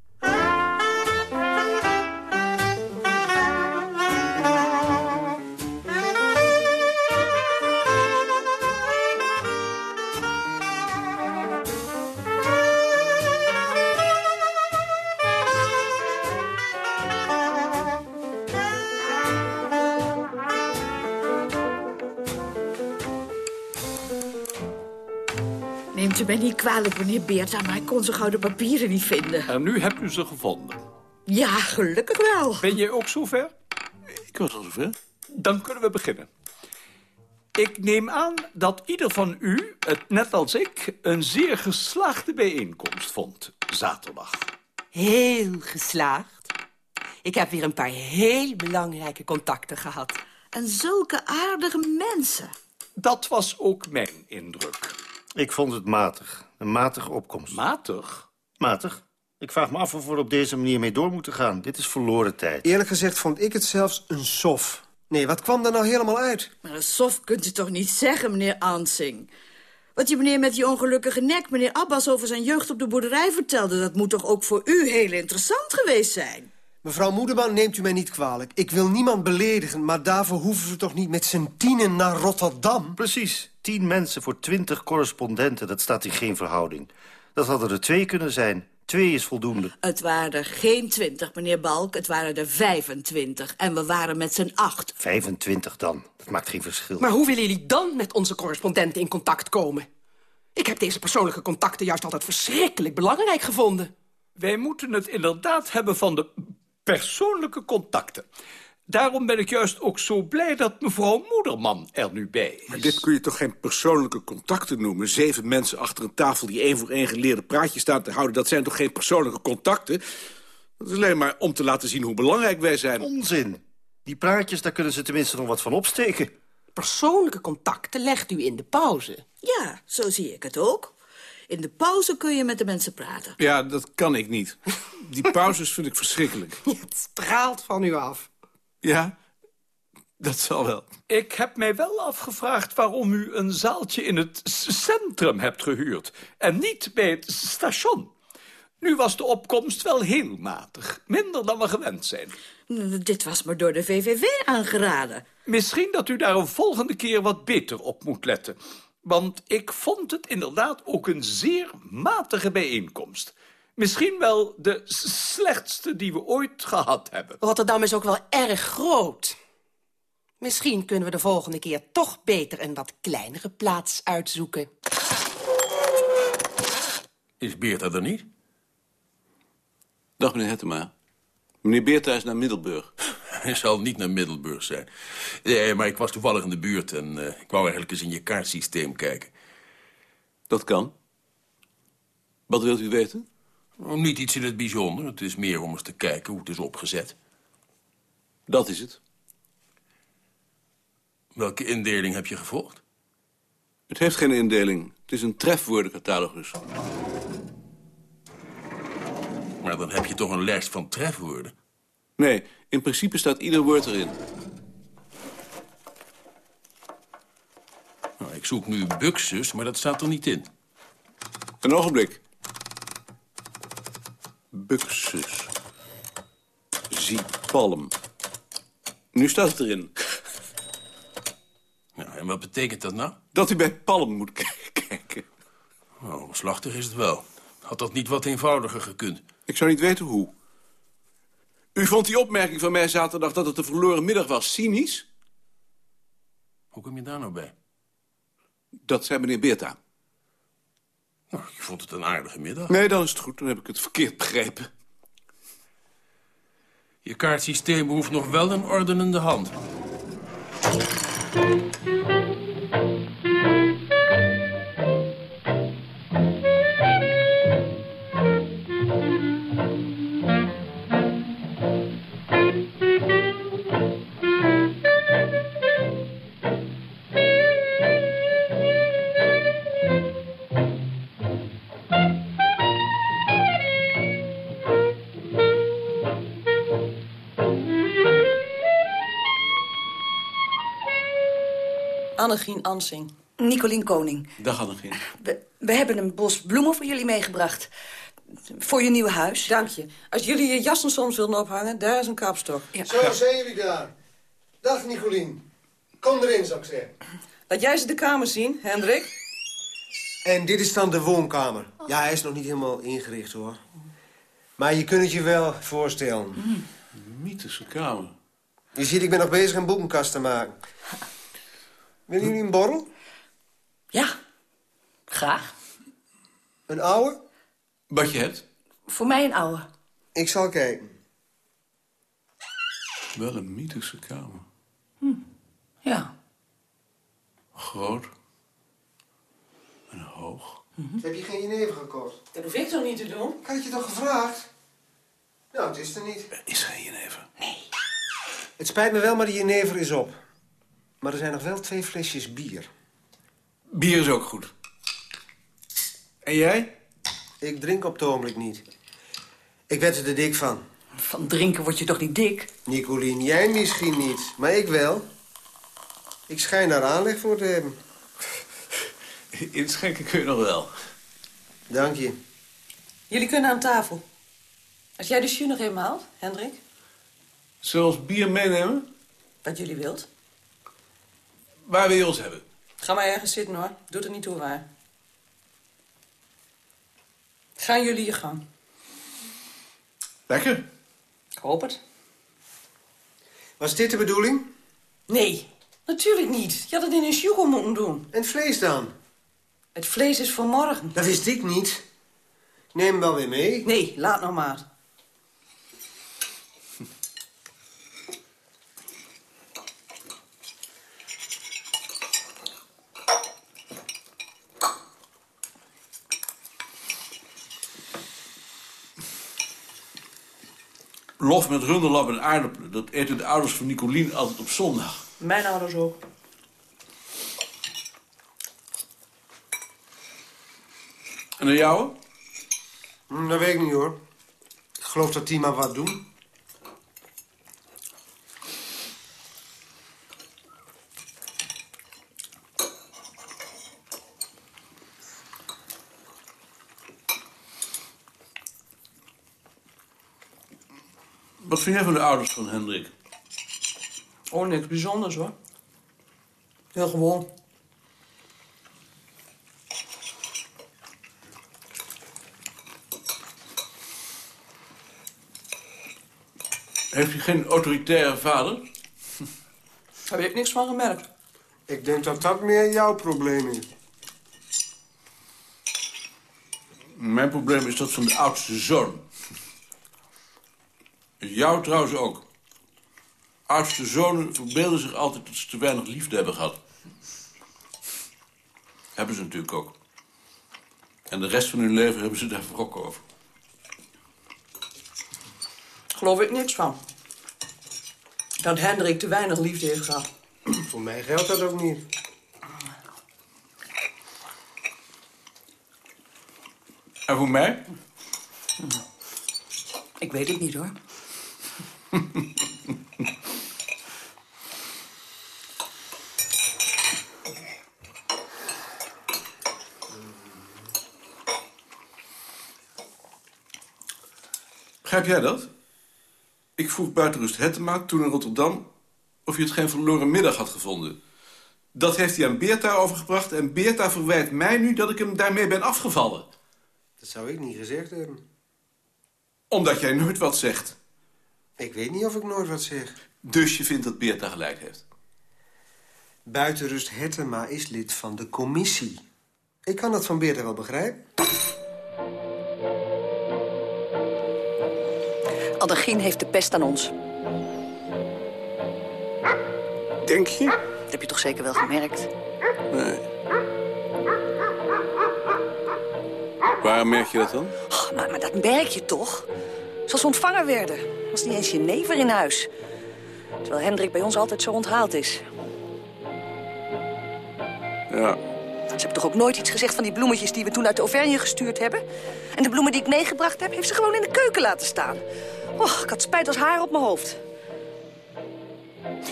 U mij niet kwalijk, meneer Beerta, maar ik kon zo gauw de papieren niet vinden. En nu hebt u ze gevonden. Ja, gelukkig wel. Ben jij ook zover? Ik was al zover. Dan kunnen we beginnen. Ik neem aan dat ieder van u, het net als ik, een zeer geslaagde bijeenkomst vond zaterdag. Heel geslaagd. Ik heb weer een paar heel belangrijke contacten gehad. En zulke aardige mensen. Dat was ook mijn indruk. Ik vond het matig. Een matige opkomst. Matig? Matig. Ik vraag me af of we er op deze manier mee door moeten gaan. Dit is verloren tijd. Eerlijk gezegd vond ik het zelfs een sof. Nee, wat kwam daar nou helemaal uit? Maar een sof kunt u toch niet zeggen, meneer Ansing? Wat je meneer met die ongelukkige nek, meneer Abbas, over zijn jeugd op de boerderij vertelde... dat moet toch ook voor u heel interessant geweest zijn? Mevrouw Moederman, neemt u mij niet kwalijk. Ik wil niemand beledigen, maar daarvoor hoeven we toch niet met z'n tienen naar Rotterdam? Precies. Tien mensen voor twintig correspondenten, dat staat in geen verhouding. Dat hadden er twee kunnen zijn. Twee is voldoende. Het waren er geen twintig, meneer Balk. Het waren er 25. En we waren met z'n acht. 25 dan. Dat maakt geen verschil. Maar hoe willen jullie dan met onze correspondenten in contact komen? Ik heb deze persoonlijke contacten juist altijd verschrikkelijk belangrijk gevonden. Wij moeten het inderdaad hebben van de persoonlijke contacten. Daarom ben ik juist ook zo blij dat mevrouw Moederman er nu bij is. Maar dit kun je toch geen persoonlijke contacten noemen? Zeven mensen achter een tafel die één voor één geleerde praatjes staan te houden... dat zijn toch geen persoonlijke contacten? Dat is alleen maar om te laten zien hoe belangrijk wij zijn. Onzin. Die praatjes, daar kunnen ze tenminste nog wat van opsteken. Persoonlijke contacten legt u in de pauze. Ja, zo zie ik het ook. In de pauze kun je met de mensen praten. Ja, dat kan ik niet. Die pauzes vind ik verschrikkelijk. Het straalt van u af. Ja, dat zal wel. Ik heb mij wel afgevraagd waarom u een zaaltje in het centrum hebt gehuurd... en niet bij het station. Nu was de opkomst wel heel matig. Minder dan we gewend zijn. Dit was me door de VVV aangeraden. Misschien dat u daar een volgende keer wat beter op moet letten. Want ik vond het inderdaad ook een zeer matige bijeenkomst. Misschien wel de slechtste die we ooit gehad hebben. Rotterdam is ook wel erg groot. Misschien kunnen we de volgende keer toch beter een wat kleinere plaats uitzoeken. Is Beerta er niet? Dag, meneer Hettema. Meneer Beerta is naar Middelburg. Hij zal niet naar Middelburg zijn. Nee, maar ik was toevallig in de buurt en uh, ik wou eigenlijk eens in je kaartsysteem kijken. Dat kan. Wat wilt u weten? Oh, niet iets in het bijzonder. Het is meer om eens te kijken hoe het is opgezet. Dat is het. Welke indeling heb je gevolgd? Het heeft geen indeling. Het is een trefwoordencatalogus. Maar dan heb je toch een lijst van trefwoorden? Nee, in principe staat ieder woord erin. Nou, ik zoek nu buxus, maar dat staat er niet in. Een ogenblik. Buxus. Zie palm. Nu staat het erin. Ja, en wat betekent dat nou? Dat u bij palm moet kijken. Oh, slachtig is het wel. Had dat niet wat eenvoudiger gekund? Ik zou niet weten hoe. U vond die opmerking van mij zaterdag dat het een verloren middag was cynisch? Hoe kom je daar nou bij? Dat zei meneer Beerta. Nou, je vond het een aardige middag. Nee, dan is het goed. Dan heb ik het verkeerd begrepen. Je kaartsysteem behoeft nog wel een ordenende hand. Annegien Ansing. Nicolien Koning. Dag, Annegien. We, we hebben een bos bloemen voor jullie meegebracht. Voor je nieuwe huis. Dank je. Als jullie je jassen soms willen ophangen, daar is een kapstok. Ja. Zo, zijn jullie daar. Dag, Nicolien. Kom erin, zou ik zeggen. Laat jij ze de kamer zien, Hendrik. En dit is dan de woonkamer. Ja, hij is nog niet helemaal ingericht, hoor. Maar je kunt het je wel voorstellen. Mm. Mythische kamer. Je ziet, ik ben nog bezig een boekenkast te maken. Willen jullie een borrel? Ja, graag. Een oude? Wat je hebt? Voor mij een oude. Ik zal kijken. Wel een mythische kamer. Ja. Groot. En hoog. Heb je geen jenever gekocht? Dat hoef ik toch niet te doen? Ik had je toch gevraagd? Nou, het is er niet. Er is geen jenever. Het spijt me wel, maar die jenever is op. Maar er zijn nog wel twee flesjes bier. Bier is ook goed. En jij? Ik drink op het ogenblik niet. Ik werd er de dik van. Van drinken word je toch niet dik? Nicolien, jij misschien niet, maar ik wel. Ik schijn daar aanleg voor te hebben. Inschenken kun je nog wel. Dank je. Jullie kunnen aan tafel. Als jij de jus nog even haalt, Hendrik, Zullen we ons bier meenemen? wat jullie wilt. Waar wil je ons hebben? Ga maar ergens zitten hoor. Doet er niet toe waar. Gaan jullie je gang. Lekker. Ik hoop het. Was dit de bedoeling? Nee, natuurlijk niet. Je had het in een sjoegel moeten doen. En het vlees dan? Het vlees is voor morgen. Dat wist ik niet. Ik neem hem wel weer mee. Nee, laat nog maar. Lof met runderlap en aardappelen. Dat eten de ouders van Nicolien altijd op zondag. Mijn ouders ook. En de jouwe? Hm, dat weet ik niet hoor. Ik geloof dat die maar wat doen. Jij van de ouders van Hendrik? Oh, niks bijzonders hoor. Heel gewoon. Heeft hij geen autoritaire vader? Daar heb ik niks van gemerkt. Ik denk dat dat meer jouw probleem is. Mijn probleem is dat van de oudste zoon. Jou trouwens ook. Oudste zonen verbeelden zich altijd dat ze te weinig liefde hebben gehad. Hebben ze natuurlijk ook. En de rest van hun leven hebben ze daar wrok over. Geloof ik niks van. Dat Hendrik te weinig liefde heeft gehad. Voor mij geldt dat ook niet. En voor mij? Ik weet het niet hoor. Begrijp jij dat? Ik vroeg buitenrust Hettema toen in Rotterdam... of je het geen verloren middag had gevonden. Dat heeft hij aan Beerta overgebracht... en Beerta verwijt mij nu dat ik hem daarmee ben afgevallen. Dat zou ik niet gezegd hebben. Omdat jij nooit wat zegt. Ik weet niet of ik nooit wat zeg. Dus je vindt dat Beerta gelijk heeft? Buitenrust Hettema is lid van de commissie. Ik kan dat van Beerta wel begrijpen. Addergien heeft de pest aan ons. Denk je? Dat heb je toch zeker wel gemerkt? Nee. Waarom merk je dat dan? Oh, maar, maar dat merk je toch? Zoals we ontvangen werden. Was niet eens je never in huis. Terwijl Hendrik bij ons altijd zo onthaald is. Ja. Ze hebben toch ook nooit iets gezegd van die bloemetjes die we toen uit de Auvergne gestuurd hebben? En de bloemen die ik meegebracht heb, heeft ze gewoon in de keuken laten staan. Och, ik had spijt als haar op mijn hoofd.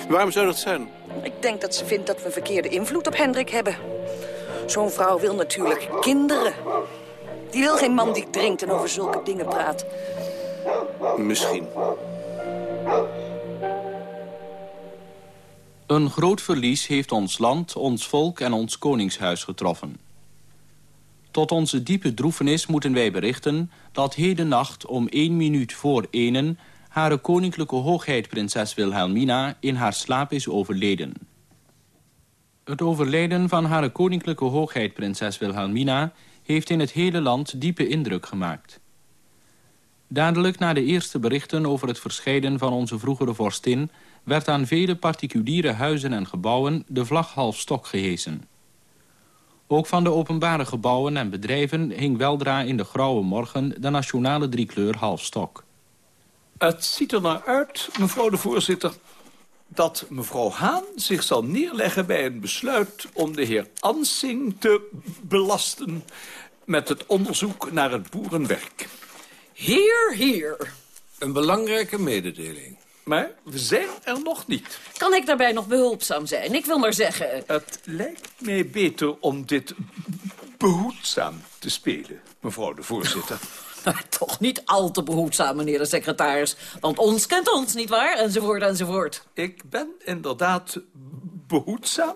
Waarom zou dat zijn? Ik denk dat ze vindt dat we een verkeerde invloed op Hendrik hebben. Zo'n vrouw wil natuurlijk kinderen. Die wil geen man die drinkt en over zulke dingen praat. Misschien. Een groot verlies heeft ons land, ons volk en ons koningshuis getroffen. Tot onze diepe droefenis moeten wij berichten... dat heden nacht om één minuut voor enen... Hare koninklijke hoogheid prinses Wilhelmina in haar slaap is overleden. Het overlijden van Hare koninklijke hoogheid prinses Wilhelmina... heeft in het hele land diepe indruk gemaakt. Dadelijk na de eerste berichten over het verscheiden van onze vroegere vorstin... werd aan vele particuliere huizen en gebouwen de vlag half stok gehesen. Ook van de openbare gebouwen en bedrijven hing weldra in de grauwe morgen de nationale driekleur half stok. Het ziet er naar uit, mevrouw de voorzitter, dat mevrouw Haan zich zal neerleggen bij een besluit om de heer Ansing te belasten met het onderzoek naar het boerenwerk. Hier, hier. Een belangrijke mededeling. Maar we zijn er nog niet. Kan ik daarbij nog behulpzaam zijn? Ik wil maar zeggen... Het lijkt mij beter om dit behoedzaam te spelen, mevrouw de voorzitter. Toch niet al te behoedzaam, meneer de secretaris. Want ons kent ons, nietwaar? Enzovoort, enzovoort. Ik ben inderdaad behoedzaam,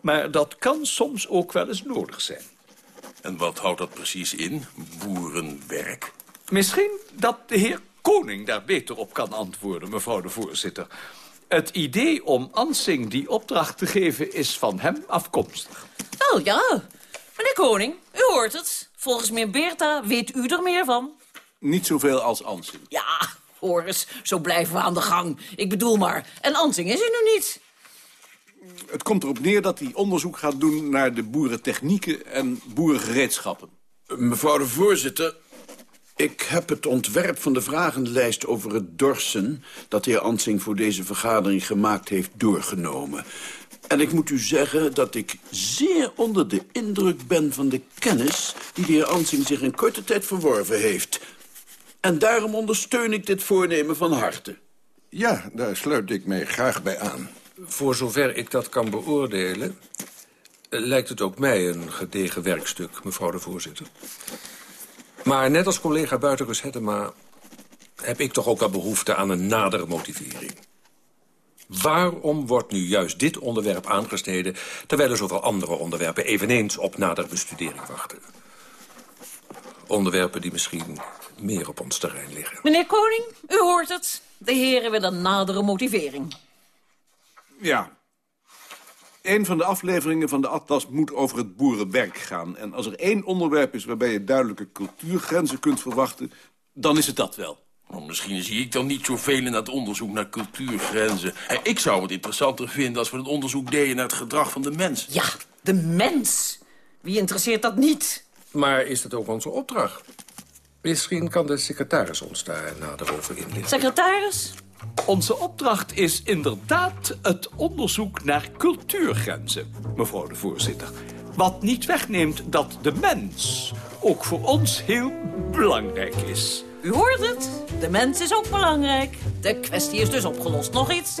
maar dat kan soms ook wel eens nodig zijn. En wat houdt dat precies in, boerenwerk? Misschien dat de heer Koning daar beter op kan antwoorden, mevrouw de voorzitter. Het idee om Ansing die opdracht te geven is van hem afkomstig. Wel ja, meneer Koning, u hoort het. Volgens meneer Beerta weet u er meer van. Niet zoveel als Ansing. Ja, hoor eens, zo blijven we aan de gang. Ik bedoel maar, en Ansing is er nu niet. Het komt erop neer dat hij onderzoek gaat doen naar de boerentechnieken en boerengereedschappen. Mevrouw de voorzitter, ik heb het ontwerp van de vragenlijst over het dorsen... dat de heer Ansing voor deze vergadering gemaakt heeft doorgenomen. En ik moet u zeggen dat ik zeer onder de indruk ben van de kennis... die de heer Ansing zich in korte tijd verworven heeft. En daarom ondersteun ik dit voornemen van harte. Ja, daar sluit ik mij graag bij aan. Voor zover ik dat kan beoordelen... lijkt het ook mij een gedegen werkstuk, mevrouw de voorzitter. Maar net als collega Buitenrus Hettema... heb ik toch ook wel behoefte aan een nadere motivering. Waarom wordt nu juist dit onderwerp aangesneden... terwijl er zoveel andere onderwerpen eveneens op nadere bestudering wachten? Onderwerpen die misschien meer op ons terrein liggen. Meneer Koning, u hoort het. De heren willen een nadere motivering. Ja. Een van de afleveringen van de Atlas moet over het boerenwerk gaan. En als er één onderwerp is waarbij je duidelijke cultuurgrenzen kunt verwachten... dan is het dat wel. Nou, misschien zie ik dan niet zoveel in dat onderzoek naar cultuurgrenzen. Ik zou het interessanter vinden als we een onderzoek deden naar het gedrag van de mens. Ja, de mens. Wie interesseert dat niet? Maar is dat ook onze opdracht? Misschien kan de secretaris ons daar nader over inlichten. Secretaris? Onze opdracht is inderdaad het onderzoek naar cultuurgrenzen, mevrouw de voorzitter. Wat niet wegneemt dat de mens ook voor ons heel belangrijk is. U hoort het. De mens is ook belangrijk. De kwestie is dus opgelost. Nog iets?